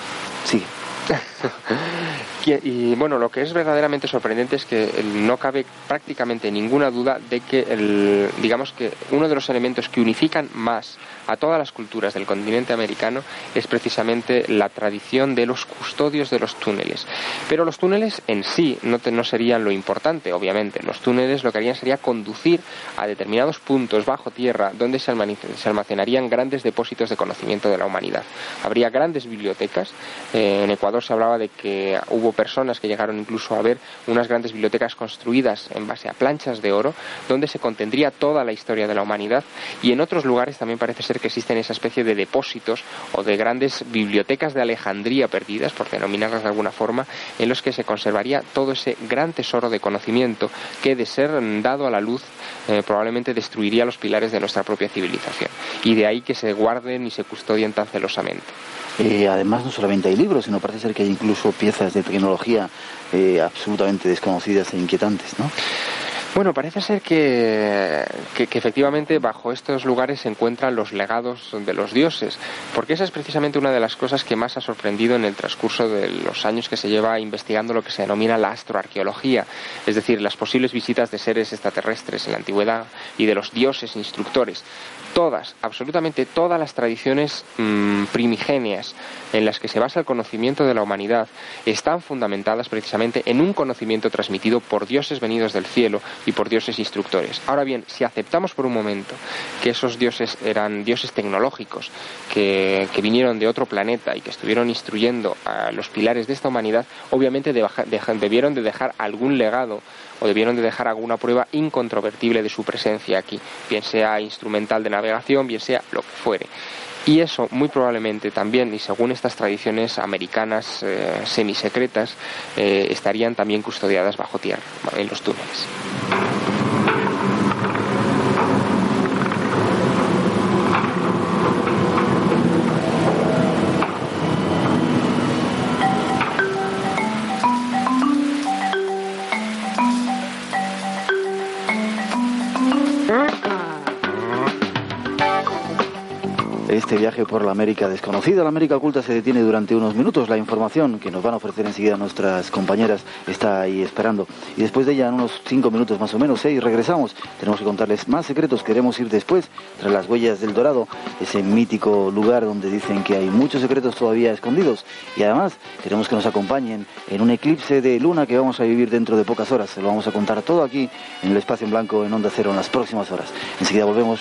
Speaker 2: Sigue.
Speaker 3: y, bueno, lo que es verdaderamente sorprendente es que no cabe prácticamente ninguna duda de que, el, digamos que uno de los elementos que unifican más a todas las culturas del continente americano es precisamente la tradición de los custodios de los túneles. Pero los túneles en sí no, serían lo importante, obviamente. Los túneles lo que harían sería conducir a determinados puntos bajo tierra donde se almacenarían grandes depósitos de conocimiento de la humanidad. Habría grandes bibliotecas. Eh, en Ecuador se hablaba de que hubo personas que llegaron incluso a ver unas grandes bibliotecas construidas en base a planchas de oro donde se contendría toda la historia de la humanidad y en otros lugares también parece ser que existen esa especie de depósitos o de grandes bibliotecas de Alejandría perdidas, por denominarlas de alguna forma, en los que se conservaría todo ese gran tesoro de conocimiento que, de ser dado a la luz, eh, probablemente destruiría los pilares de nuestra propia civilización. Y de ahí que se guarden y se custodien tan celosamente.
Speaker 2: Además, no solamente hay libros, sino parece ser que hay incluso piezas de tecnología eh, absolutamente desconocidas e inquietantes, ¿no?
Speaker 3: Bueno, parece ser que, efectivamente bajo estos lugares se encuentran los legados de los dioses, porque esa es precisamente una de las cosas que más ha sorprendido en el transcurso de los años que se lleva investigando lo que se denomina la astroarqueología, es decir, las posibles visitas de seres extraterrestres en la antigüedad y de los dioses instructores todas, absolutamente todas las tradiciones mm, primigenias en las que se basa el conocimiento de la humanidad están fundamentadas precisamente en un conocimiento transmitido por dioses venidos del cielo y por dioses instructores. Ahora bien, si aceptamos por un momento que esos dioses eran dioses tecnológicos, que, vinieron de otro planeta y que estuvieron instruyendo a los pilares de esta humanidad, obviamente debieron de dejar algún legado o debieron de dejar alguna prueba incontrovertible de su presencia aquí, bien sea instrumental de navegación, bien sea lo que fuere. Y eso muy probablemente también, y según estas tradiciones americanas eh, semisecretas, eh, estarían también custodiadas bajo tierra, en los túneles.
Speaker 2: este viaje por la América desconocida. La América oculta se detiene durante unos minutos. La información que nos van a ofrecer enseguida nuestras compañeras está ahí esperando. Y después de ella, en unos cinco minutos más o menos, ¿eh? y regresamos. Tenemos que contarles más secretos. Queremos ir después, tras las huellas del Dorado, ese mítico lugar donde dicen que hay muchos secretos todavía escondidos. Y además, queremos que nos acompañen en un eclipse de luna que vamos a vivir dentro de pocas horas. Se lo vamos a contar todo aquí en el espacio en blanco en Onda Cero en las próximas horas. Enseguida volvemos.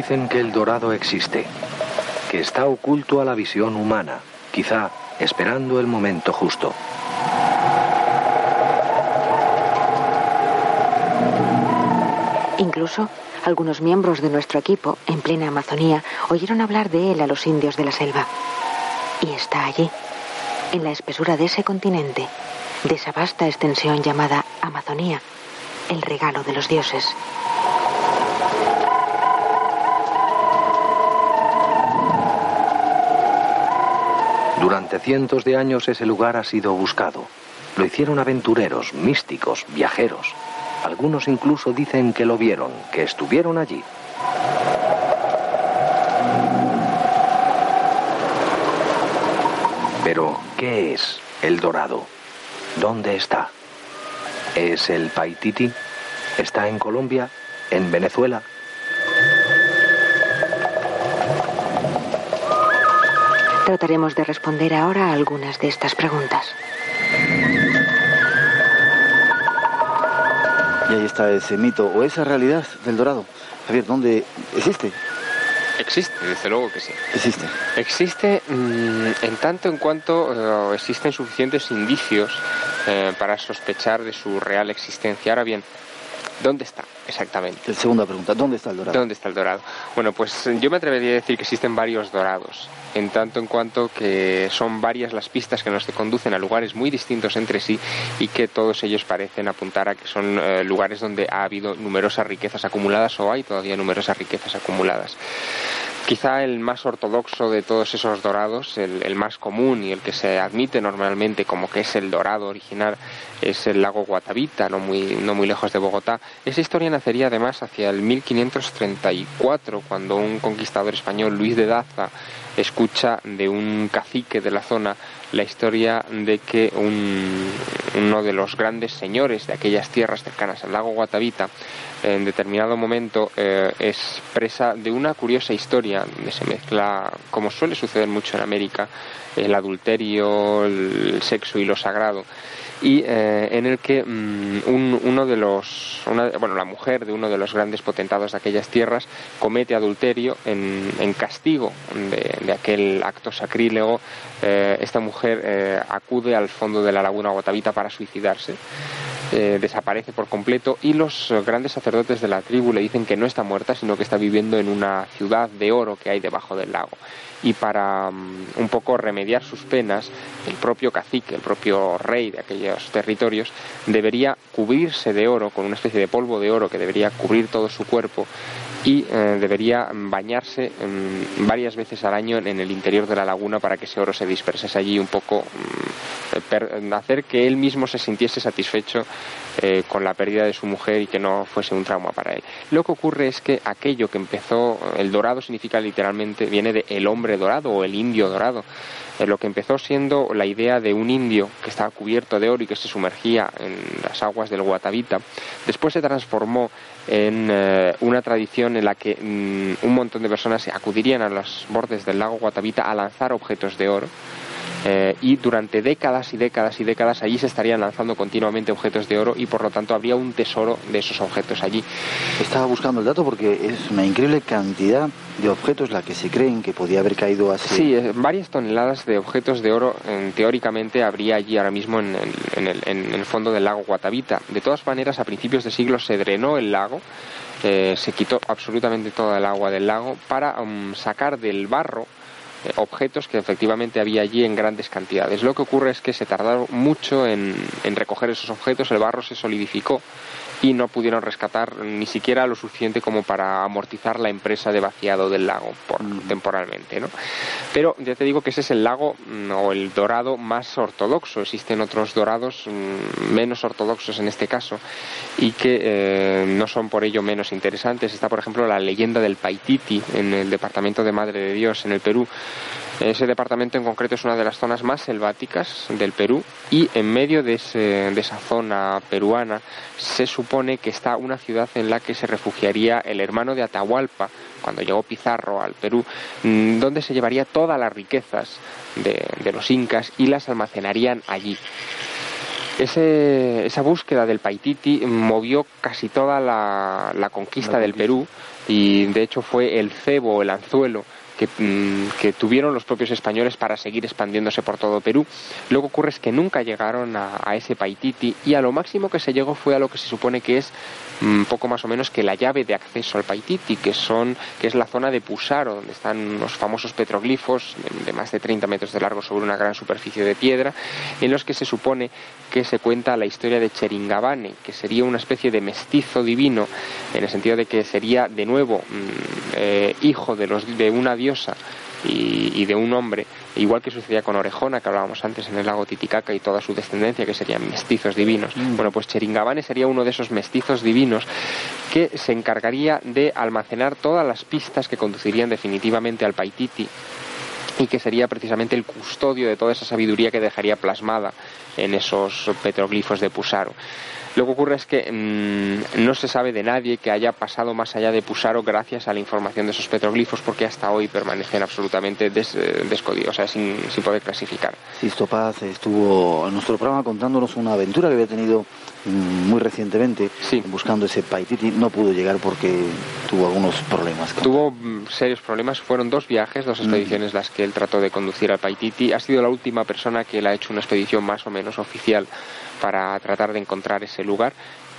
Speaker 6: Dicen que el dorado existe, que está oculto a la visión humana, quizá esperando el momento justo.
Speaker 1: Incluso algunos miembros de nuestro equipo, en plena Amazonía, oyeron hablar de él a los indios de la selva. Y está allí, en la espesura de ese continente, de esa vasta extensión llamada Amazonía, el regalo de los dioses.
Speaker 6: Durante cientos de años ese lugar ha sido buscado. Lo hicieron aventureros, místicos, viajeros. Algunos incluso dicen que lo vieron, que estuvieron allí. Pero, ¿qué es el dorado? ¿Dónde está? ¿Es el Paititi? ¿Está en Colombia? ¿En Venezuela?
Speaker 1: Trataremos de responder ahora a algunas de estas preguntas.
Speaker 2: Y ahí está ese mito o esa realidad del dorado. Javier, ¿dónde existe?
Speaker 3: Existe, desde luego que sí.
Speaker 2: Existe.
Speaker 3: Existe mm, en tanto en cuanto eh, existen suficientes indicios eh, para sospechar de su real existencia. Ahora bien, ¿dónde está exactamente?
Speaker 2: Segunda pregunta, ¿dónde está el dorado?
Speaker 3: ¿Dónde está el dorado? Bueno, pues yo me atrevería a decir que existen varios dorados en tanto en cuanto que son varias las pistas que nos conducen a lugares muy distintos entre sí y que todos ellos parecen apuntar a que son eh, lugares donde ha habido numerosas riquezas acumuladas o hay todavía numerosas riquezas acumuladas. Quizá el más ortodoxo de todos esos dorados, el, más común y el que se admite normalmente como que es el dorado original, es el lago Guatavita, no muy, no muy lejos de Bogotá. Esa historia nacería además hacia el 1534, cuando un conquistador español, Luis de Daza, escucha de un cacique de la zona la historia de que uno de los grandes señores de aquellas tierras cercanas al lago Guatavita en determinado momento eh, es presa de una curiosa historia. Donde se mezcla, como suele suceder mucho en América, el adulterio, el sexo y lo sagrado y eh, en el que mm, uno de los, bueno, la mujer de uno de los grandes potentados de aquellas tierras comete adulterio en, castigo de, aquel acto sacrílego. Eh, esta mujer eh, acude al fondo de la laguna Guatavita para suicidarse. desaparece por completo y los grandes sacerdotes de la tribu le dicen que no está muerta, sino que está viviendo en una ciudad de oro que hay debajo del lago y para mm, un poco remediar sus penas, el propio cacique, el propio rey de aquellos territorios, debería cubrirse de oro, con una especie de polvo de oro que debería cubrir todo su cuerpo y eh, debería bañarse mm, varias veces al año en el interior de la laguna para que ese oro se dispersase allí un poco, mm, hacer que él mismo se sintiese satisfecho eh, con la pérdida de su mujer y que no fuese un trauma para él. Lo que ocurre es que aquello que empezó, el dorado significa literalmente, viene de el hombre dorado o el indio dorado. Eh, lo que empezó siendo la idea de un indio que estaba cubierto de oro y que se sumergía en las aguas del Guatavita, después se transformó en eh, una tradición en la que mm, un montón de personas acudirían a los bordes del lago Guatavita a lanzar objetos de oro eh, y durante décadas y décadas y décadas allí se estarían lanzando continuamente objetos de oro y por lo tanto habría un tesoro de esos objetos allí.
Speaker 2: Estaba buscando el dato porque es una increíble cantidad de objetos la que se creen que podía haber caído así.
Speaker 3: Sí, eh, varias toneladas de objetos de oro teóricamente habría allí ahora mismo en el, fondo del lago Guatavita. De todas maneras, a principios de siglo se drenó el lago. Eh, se quitó absolutamente toda el agua del lago para um, sacar del barro eh, objetos que efectivamente había allí en grandes cantidades. Lo que ocurre es que se tardaron mucho en, en recoger esos objetos, el barro se solidificó y no pudieron rescatar ni siquiera lo suficiente como para amortizar la empresa de vaciado del lago por, temporalmente. ¿no? Pero ya te digo que ese es el lago mm, o el dorado más ortodoxo. Existen otros dorados mm, menos ortodoxos en este caso y que eh, no son por ello menos interesantes. Está, por ejemplo, la leyenda del Paititi en el departamento de Madre de Dios en el Perú ese departamento en concreto es una de las zonas más selváticas del Perú y en medio de, esa zona peruana se supone que está una ciudad en la que se refugiaría el hermano de Atahualpa cuando llegó Pizarro al Perú, mm, donde se llevaría todas las riquezas de, los incas y las almacenarían allí. esa búsqueda del Paititi movió casi toda la conquista del Perú y de hecho fue el cebo, el anzuelo Mm, que, tuvieron los propios españoles para seguir expandiéndose por todo Perú. Lo que ocurre es que nunca llegaron a, ese Paititi y a lo máximo que se llegó fue a lo que se supone que es un poco más o menos que la llave de acceso al Paititi, que, son, que es la zona de Pusaro, donde están los famosos petroglifos de más de 30 metros de largo sobre una gran superficie de piedra, en los que se supone que se cuenta la historia de Cheringabane, que sería una especie de mestizo divino, en el sentido de que sería de nuevo mm, eh, hijo de, los, de una diosa y, de un hombre, igual que sucedía con Orejona, que hablábamos antes en el lago Titicaca y toda su descendencia, que serían mestizos divinos. Mm. Bueno, pues Cheringabane sería uno de esos mestizos divinos que se encargaría de almacenar todas las pistas que conducirían definitivamente al Paititi y que sería precisamente el custodio de toda esa sabiduría que dejaría plasmada en esos petroglifos de Pusaro. Lo que ocurre es que mm, no se sabe de nadie que haya pasado más allá de Pusaro gracias a la información de esos petroglifos porque hasta hoy permanecen absolutamente des, eh, o sea, sin, poder clasificar.
Speaker 2: Sisto Paz estuvo en nuestro programa contándonos una aventura que había tenido mm, muy recientemente buscando ese Paititi. No pudo llegar porque tuvo algunos problemas.
Speaker 3: Tuvo mm, serios problemas. Fueron dos viajes, dos expediciones las que él trató de conducir al Paititi. Ha sido la última persona que él ha hecho una expedición más o menos oficial para tratar de encontrar ese lugar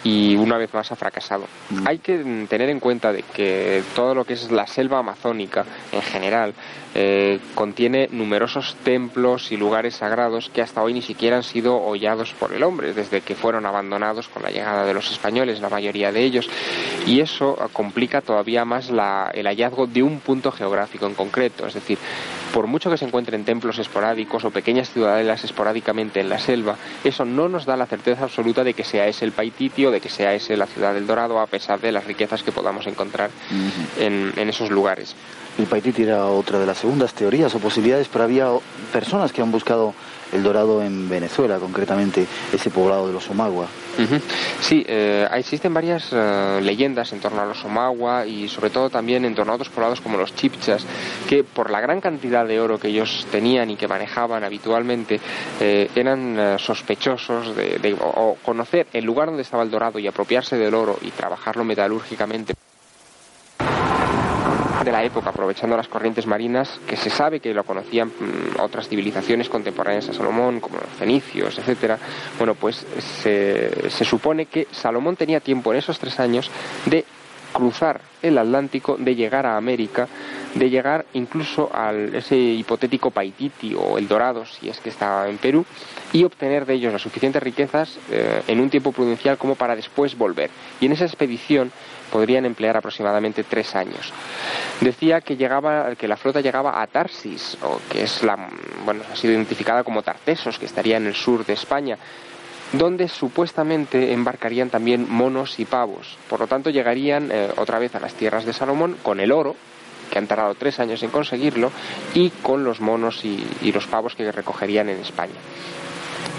Speaker 3: y una vez más ha fracasado. Mm. Hay que tener en cuenta de que todo lo que es la selva amazónica en general eh, contiene numerosos templos y lugares sagrados que hasta hoy ni siquiera han sido hollados por el hombre, desde que fueron abandonados con la llegada de los españoles, la mayoría de ellos, y eso complica todavía más el hallazgo de un punto geográfico en concreto, es decir, por mucho que se encuentren templos esporádicos o pequeñas ciudadelas esporádicamente en la selva, eso no nos da la certeza absoluta de que sea ese el Paititi o de que sea ese la ciudad del Dorado, a pesar de las riquezas que podamos encontrar en, en esos lugares.
Speaker 2: El Paititi era otra de las segundas teorías o posibilidades, pero había personas que han buscado el dorado en Venezuela, concretamente ese poblado de los Omagua.
Speaker 3: Sí, eh, existen varias eh, leyendas en torno a los Omagua y sobre todo también en torno a otros poblados como los Chipchas, que por la gran cantidad de oro que ellos tenían y que manejaban habitualmente, eh, eran sospechosos de, de o conocer el lugar donde estaba el dorado y apropiarse del oro y trabajarlo metalúrgicamente de la época, aprovechando las corrientes marinas, que se sabe que lo conocían mm, otras civilizaciones contemporáneas a Salomón, como los fenicios, etcétera. Bueno, pues se, supone que Salomón tenía tiempo en esos tres años de cruzar el Atlántico, de llegar a América, de llegar incluso a ese hipotético Paititi o El Dorado, si es que estaba en Perú, y obtener de ellos las suficientes riquezas eh, en un tiempo prudencial como para después volver. Y en esa expedición podrían emplear aproximadamente tres años. Decía que llegaba, que la flota llegaba a Tarsis, o que es la, bueno, ha sido identificada como Tartesos, que estaría en el sur de España, donde supuestamente embarcarían también monos y pavos. Por lo tanto, llegarían eh, otra vez a las tierras de Salomón con el oro, que han tardado tres años en conseguirlo, y con los monos y los pavos que recogerían en España.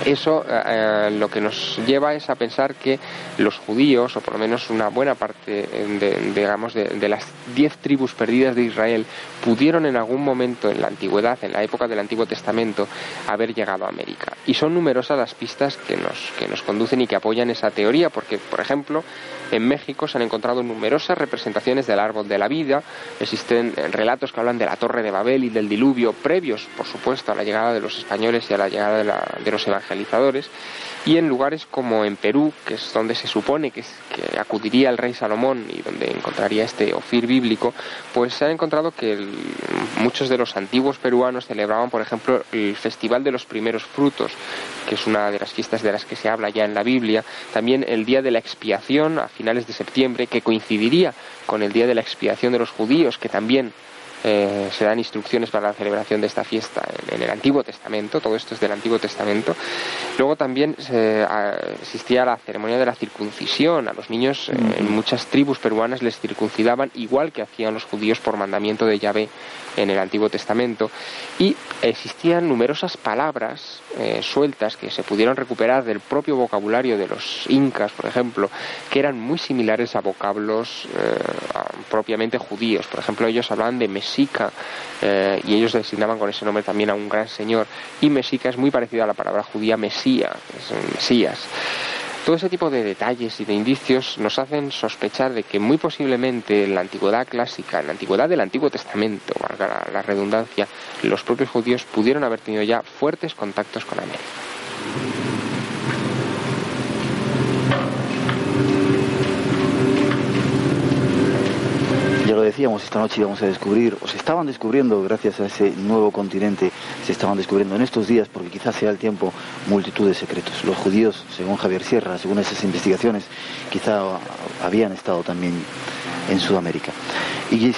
Speaker 3: Eso eh, eh, lo que nos lleva es a pensar que los judíos, o por lo menos una buena parte de, digamos, de, las diez tribus perdidas de Israel, pudieron en algún momento en la antigüedad, en la época del Antiguo Testamento, haber llegado a América. Y son numerosas las pistas que nos, que nos conducen y que apoyan esa teoría, porque, por ejemplo, en México se han encontrado numerosas representaciones del árbol de la vida, existen relatos que hablan de la Torre de Babel y del diluvio, previos, por supuesto, a la llegada de los españoles y a la llegada de, de los evangelizadores, y en lugares como en Perú, que es donde se supone que, acudiría el rey Salomón y donde encontraría este ofir bíblico, pues se ha encontrado que muchos de los antiguos peruanos celebraban, por ejemplo, el Festival de los Primeros Frutos, que es una de las fiestas de las que se habla ya en la Biblia, también el Día de la Expiación a finales de septiembre, que coincidiría con el Día de la Expiación de los judíos, que también eh, se dan instrucciones para la celebración de esta fiesta en, el Antiguo Testamento, todo esto es del Antiguo Testamento. Luego también existía la ceremonia de la circuncisión, a los niños eh, en muchas tribus peruanas les circuncidaban igual que hacían los judíos por mandamiento de Yahvé en el Antiguo Testamento y existían numerosas palabras eh, sueltas que se pudieron recuperar del propio vocabulario de los incas, por ejemplo, que eran muy similares a vocablos propiamente judíos. Por ejemplo, ellos hablaban de eh, y ellos designaban con ese nombre también a un gran señor. Y Mesica es muy parecido a la palabra judía Mesía, es Mesías. Todo ese tipo de detalles y de indicios nos hacen sospechar de que muy posiblemente en la antigüedad clásica, en la antigüedad del Antiguo Testamento, la redundancia, los propios judíos pudieron haber tenido ya fuertes contactos con América.
Speaker 2: ya lo decíamos, esta noche íbamos a descubrir, o se estaban descubriendo gracias a ese nuevo continente, se estaban descubriendo en estos días, porque quizás sea el tiempo, multitud de secretos. Los judíos, según Javier Sierra, según esas investigaciones, quizá habían estado también en Sudamérica. Y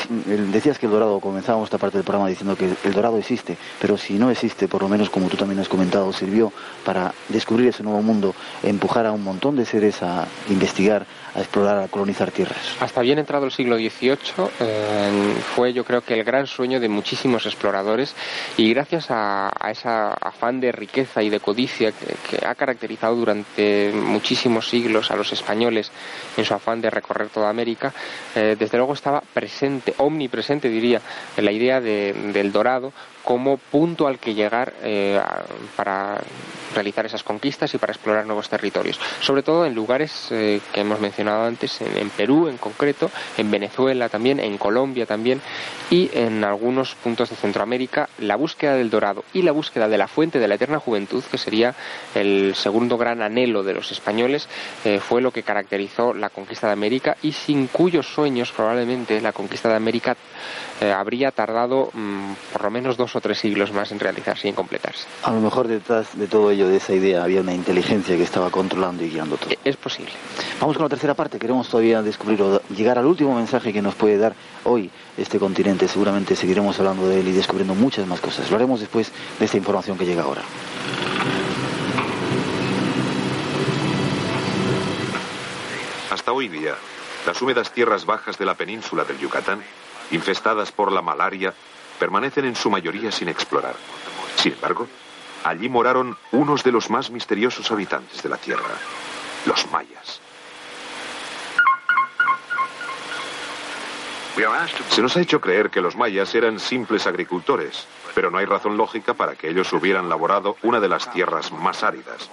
Speaker 2: decías que el dorado, comenzábamos esta parte del programa diciendo que el dorado existe, pero si no existe, por lo menos como tú también has comentado, sirvió para descubrir ese nuevo mundo, empujar a un montón de seres a investigar, a explorar, a colonizar tierras.
Speaker 3: Hasta bien entrado el siglo XVIII eh, fue yo creo que el gran sueño de muchísimos exploradores y gracias a, ese afán de riqueza y de codicia que, ha caracterizado durante muchísimos siglos a los españoles en su afán de recorrer toda América, eh, desde luego estaba presente, omnipresente diría, la idea del dorado como punto al que llegar eh, para realizar esas conquistas y para explorar nuevos territorios. Sobre todo en lugares eh, que hemos mencionado antes, en, Perú en concreto, en Venezuela también, en Colombia también y en algunos puntos de Centroamérica, la búsqueda del dorado y la búsqueda de la fuente de la eterna juventud, que sería el segundo gran anhelo de los españoles, eh, fue lo que caracterizó la conquista de América y sin cuyos sueños probablemente la conquista de América habría tardado mm, por lo menos dos o tres siglos más en realizarse y en completarse.
Speaker 2: A lo mejor detrás de todo ello, de esa idea, había una inteligencia que estaba controlando y guiando todo.
Speaker 3: Es posible.
Speaker 2: Vamos con la tercera parte. Queremos todavía descubrir o llegar al último mensaje que nos puede dar hoy este continente. Seguramente seguiremos hablando de él y descubriendo muchas más cosas. Lo haremos después de esta información que llega ahora.
Speaker 7: Hasta hoy día, las húmedas tierras bajas de la península del Yucatán, infestadas por la malaria, permanecen en su mayoría sin explorar. Sin embargo, allí moraron unos de los más misteriosos habitantes de la Tierra, los mayas. Se nos ha hecho creer que los mayas eran simples agricultores, pero no hay razón lógica para que ellos hubieran laborado una de las tierras más áridas.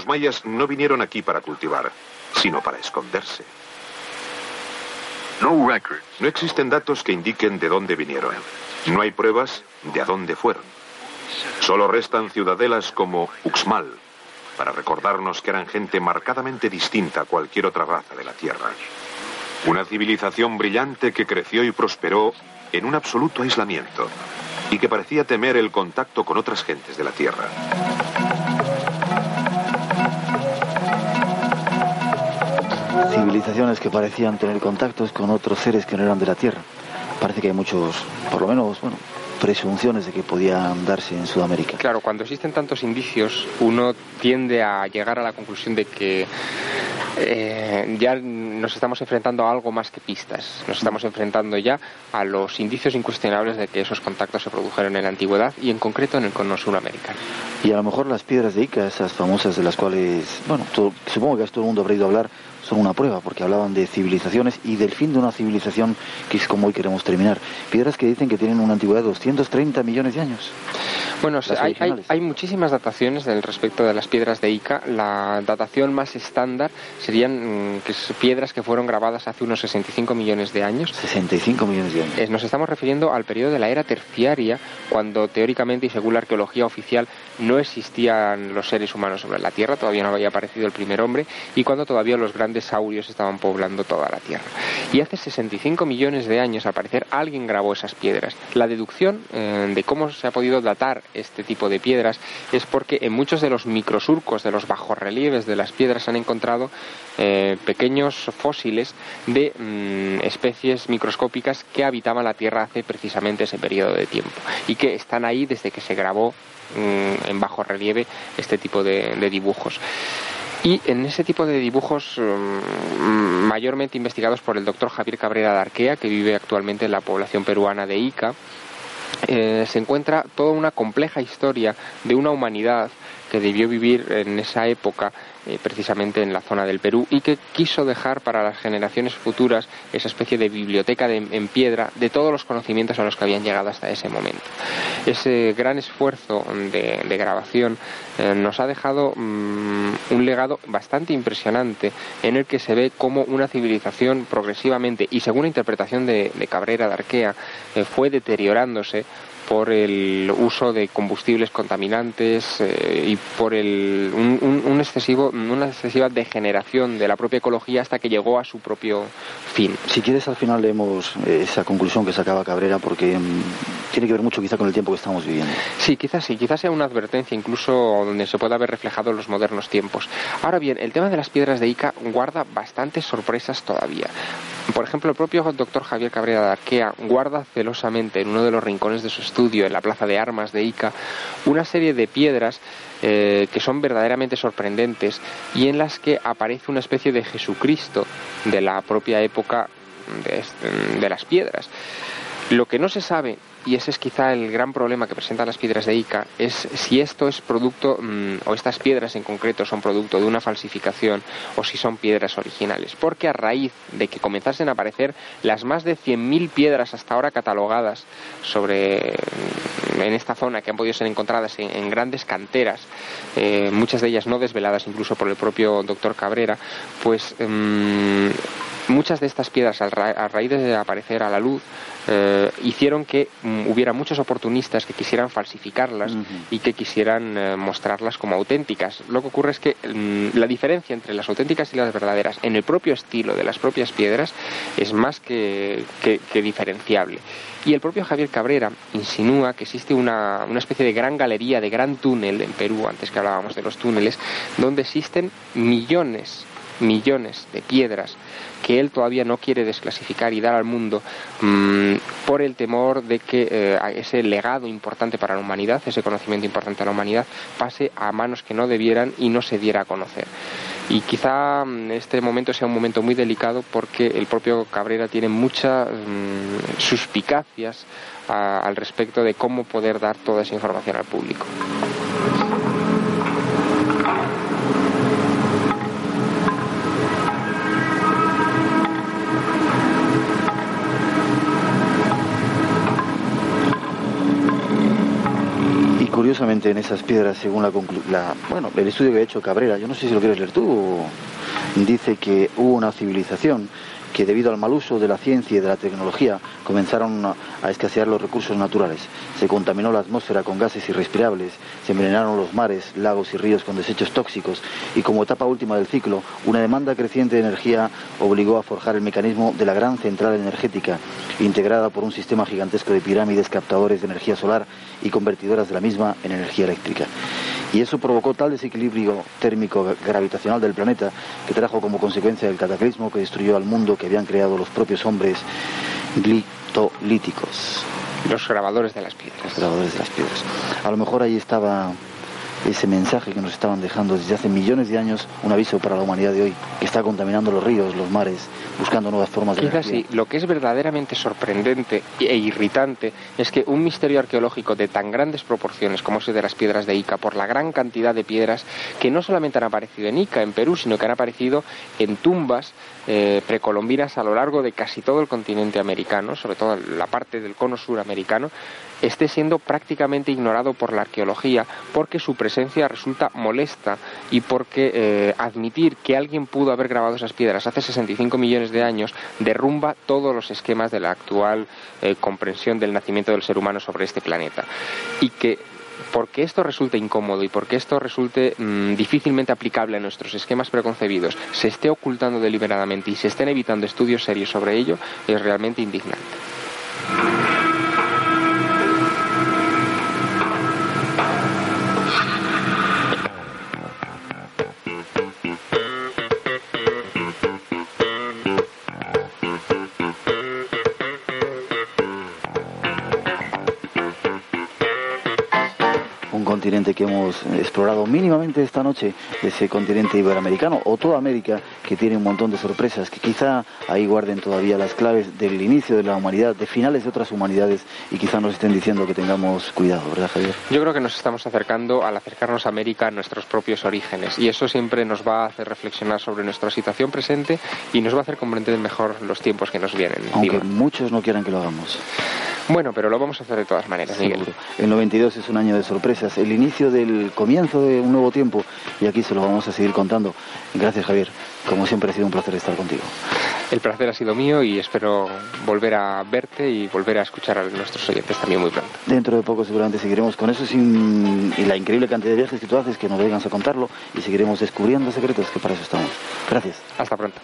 Speaker 7: Los mayas no vinieron aquí para cultivar, sino para esconderse. No existen datos que indiquen de dónde vinieron. No hay pruebas de a dónde fueron. Solo restan ciudadelas como Uxmal, para recordarnos que eran gente marcadamente distinta a cualquier otra raza de la Tierra. Una civilización brillante que creció y prosperó en un absoluto aislamiento y que parecía temer el contacto con otras gentes de la Tierra.
Speaker 2: Civilizaciones que parecían tener contactos con otros seres que no eran de la Tierra. Parece que hay muchos, por lo menos, bueno, presunciones de que podían darse en Sudamérica.
Speaker 3: Claro, cuando existen tantos indicios, uno tiende a llegar a la conclusión de que eh, ya nos estamos enfrentando a algo más que pistas. Nos estamos enfrentando ya a los indicios incuestionables de que esos contactos se produjeron en la antigüedad y en concreto en el cono suramericano.
Speaker 2: Y a lo mejor las piedras de Ica, esas famosas de las cuales, bueno, supongo que todo el mundo habrá ido a hablar, son una prueba, porque hablaban de civilizaciones y del fin de una civilización que es como hoy queremos terminar. Piedras que dicen que tienen una antigüedad de 230 millones de años.
Speaker 3: Bueno, hay, hay, muchísimas dataciones del respecto de las piedras de Ica. La datación más estándar serían mm, que piedras que fueron grabadas hace unos 65 millones de años.
Speaker 2: 65 millones de años.
Speaker 3: Eh, nos estamos refiriendo al periodo de la era terciaria, cuando teóricamente y según la arqueología oficial no existían los seres humanos sobre la Tierra, todavía no había aparecido el primer hombre, y cuando todavía los grandes saurios estaban poblando toda la Tierra. Y hace 65 millones de años, al parecer, alguien grabó esas piedras. La deducción eh, de cómo se ha podido datar este tipo de piedras es porque en muchos de los microsurcos, de los bajorrelieves de las piedras, han encontrado eh, pequeños fósiles de mm, especies microscópicas que habitaban la Tierra hace precisamente ese periodo de tiempo y que están ahí desde que se grabó mm, en bajo relieve este tipo de dibujos. Y en ese tipo de dibujos, mm, mayormente investigados por el doctor Javier Cabrera de Arquea, que vive actualmente en la población peruana de Ica, eh, se encuentra toda una compleja historia de una humanidad que debió vivir en esa época eh, precisamente en la zona del Perú y que quiso dejar para las generaciones futuras esa especie de biblioteca en piedra de todos los conocimientos a los que habían llegado hasta ese momento. Ese gran esfuerzo de, grabación eh, nos ha dejado mm, un legado bastante impresionante en el que se ve cómo una civilización progresivamente y según la interpretación de, Cabrera de Arquea eh, fue deteriorándose por el uso de combustibles contaminantes eh, y por el, un, excesivo, una excesiva degeneración de la propia ecología hasta que llegó a su propio fin.
Speaker 2: Si quieres, al final leemos eh, esa conclusión que sacaba Cabrera porque mm, tiene que ver mucho quizá con el tiempo que estamos viviendo.
Speaker 3: Sí, quizás sí, quizás sea una advertencia incluso donde se pueda haber reflejado los modernos tiempos. Ahora bien, el tema de las piedras de Ica guarda bastantes sorpresas todavía. Por ejemplo, el propio doctor Javier Cabrera de Arquea guarda celosamente en uno de los rincones de su estudio, en la plaza de armas de Ica, una serie de piedras eh, que son verdaderamente sorprendentes y en las que aparece una especie de Jesucristo de la propia época de las piedras. Lo que no se sabe y ese es quizá el gran problema que presentan las piedras de Ica, es si esto es producto, mm, o estas piedras en concreto son producto de una falsificación o si son piedras originales. Porque a raíz de que comenzasen a aparecer las más de 100.000 piedras hasta ahora catalogadas sobre mm, en esta zona que han podido ser encontradas en, grandes canteras, eh, muchas de ellas no desveladas incluso por el propio doctor Cabrera, pues mm, muchas de estas piedras a raíz de aparecer a la luz eh, hicieron que mm, hubiera muchos oportunistas que quisieran falsificarlas y que quisieran eh, mostrarlas como auténticas. Lo que ocurre es que mm, la diferencia entre las auténticas y las verdaderas en el propio estilo de las propias piedras es más que, diferenciable. Y el propio Javier Cabrera insinúa que existe una, una, especie de gran galería, de gran túnel en Perú, antes que hablábamos de los túneles, donde existen millones, millones de piedras que él todavía no quiere desclasificar y dar al mundo mm, por el temor de que eh, ese legado importante para la humanidad, ese conocimiento importante a la humanidad, pase a manos que no debieran y no se diera a conocer. Y quizá mm, este momento sea un momento muy delicado porque el propio Cabrera tiene muchas mm, suspicacias al respecto de cómo poder dar toda esa información al público.
Speaker 2: Curiosamente en esas piedras, según la, la, bueno, el estudio que ha hecho Cabrera, yo no sé si lo quieres leer tú, dice que hubo una civilización que debido al mal uso de la ciencia y de la tecnología comenzaron a escasear los recursos naturales. Se contaminó la atmósfera con gases irrespirables, se envenenaron los mares, lagos y ríos con desechos tóxicos y como etapa última del ciclo, una demanda creciente de energía obligó a forjar el mecanismo de la gran central energética, integrada por un sistema gigantesco de pirámides captadores de energía solar y convertidoras de la misma en energía eléctrica. Y eso provocó tal desequilibrio térmico gravitacional del planeta que trajo como consecuencia el cataclismo que destruyó al mundo que habían creado los propios hombres glitolíticos.
Speaker 3: Los grabadores de las piedras.
Speaker 2: Los grabadores de las piedras. A lo mejor ahí estaba ese mensaje que nos estaban dejando desde hace millones de años, un aviso para la humanidad de hoy, que está contaminando los ríos, los mares, buscando nuevas formas de
Speaker 3: Quizás sí, lo que es verdaderamente sorprendente e irritante es que un misterio arqueológico de tan grandes proporciones como ese de las piedras de Ica, por la gran cantidad de piedras que no solamente han aparecido en Ica, en Perú, sino que han aparecido en tumbas eh, precolombinas a lo largo de casi todo el continente americano, sobre todo la parte del cono suramericano, esté siendo prácticamente ignorado por la arqueología porque su presencia resulta molesta y porque eh, admitir que alguien pudo haber grabado esas piedras hace 65 millones de años derrumba todos los esquemas de la actual eh, comprensión del nacimiento del ser humano sobre este planeta. Y que porque esto resulte incómodo y porque esto resulte mm, difícilmente aplicable a nuestros esquemas preconcebidos, se esté ocultando deliberadamente y se estén evitando estudios serios sobre ello, es realmente indignante.
Speaker 2: Continente que hemos explorado mínimamente esta noche, ese continente iberoamericano o toda América que tiene un montón de sorpresas, que quizá ahí guarden todavía las claves del inicio de la humanidad, de finales de otras humanidades y quizá nos estén diciendo que tengamos cuidado, ¿verdad Javier?
Speaker 3: Yo creo que nos estamos acercando al acercarnos a América a nuestros propios orígenes y eso siempre nos va a hacer reflexionar sobre nuestra situación presente y nos va a hacer comprender mejor los tiempos que nos vienen.
Speaker 2: Aunque muchos no quieran que lo hagamos.
Speaker 3: Bueno, pero lo vamos a hacer de todas maneras, Miguel.
Speaker 2: El 92 es un año de sorpresas, el inicio del comienzo de un nuevo tiempo y aquí se lo vamos a seguir contando. Gracias, Javier. Como siempre ha sido un placer estar contigo.
Speaker 3: El placer ha sido mío y espero volver a verte y volver a escuchar a nuestros oyentes también muy pronto.
Speaker 2: Dentro de poco seguramente seguiremos con eso sin... y la increíble cantidad de viajes que tú haces que nos vengas a contarlo y seguiremos descubriendo secretos que para eso estamos. Gracias.
Speaker 3: Hasta pronto.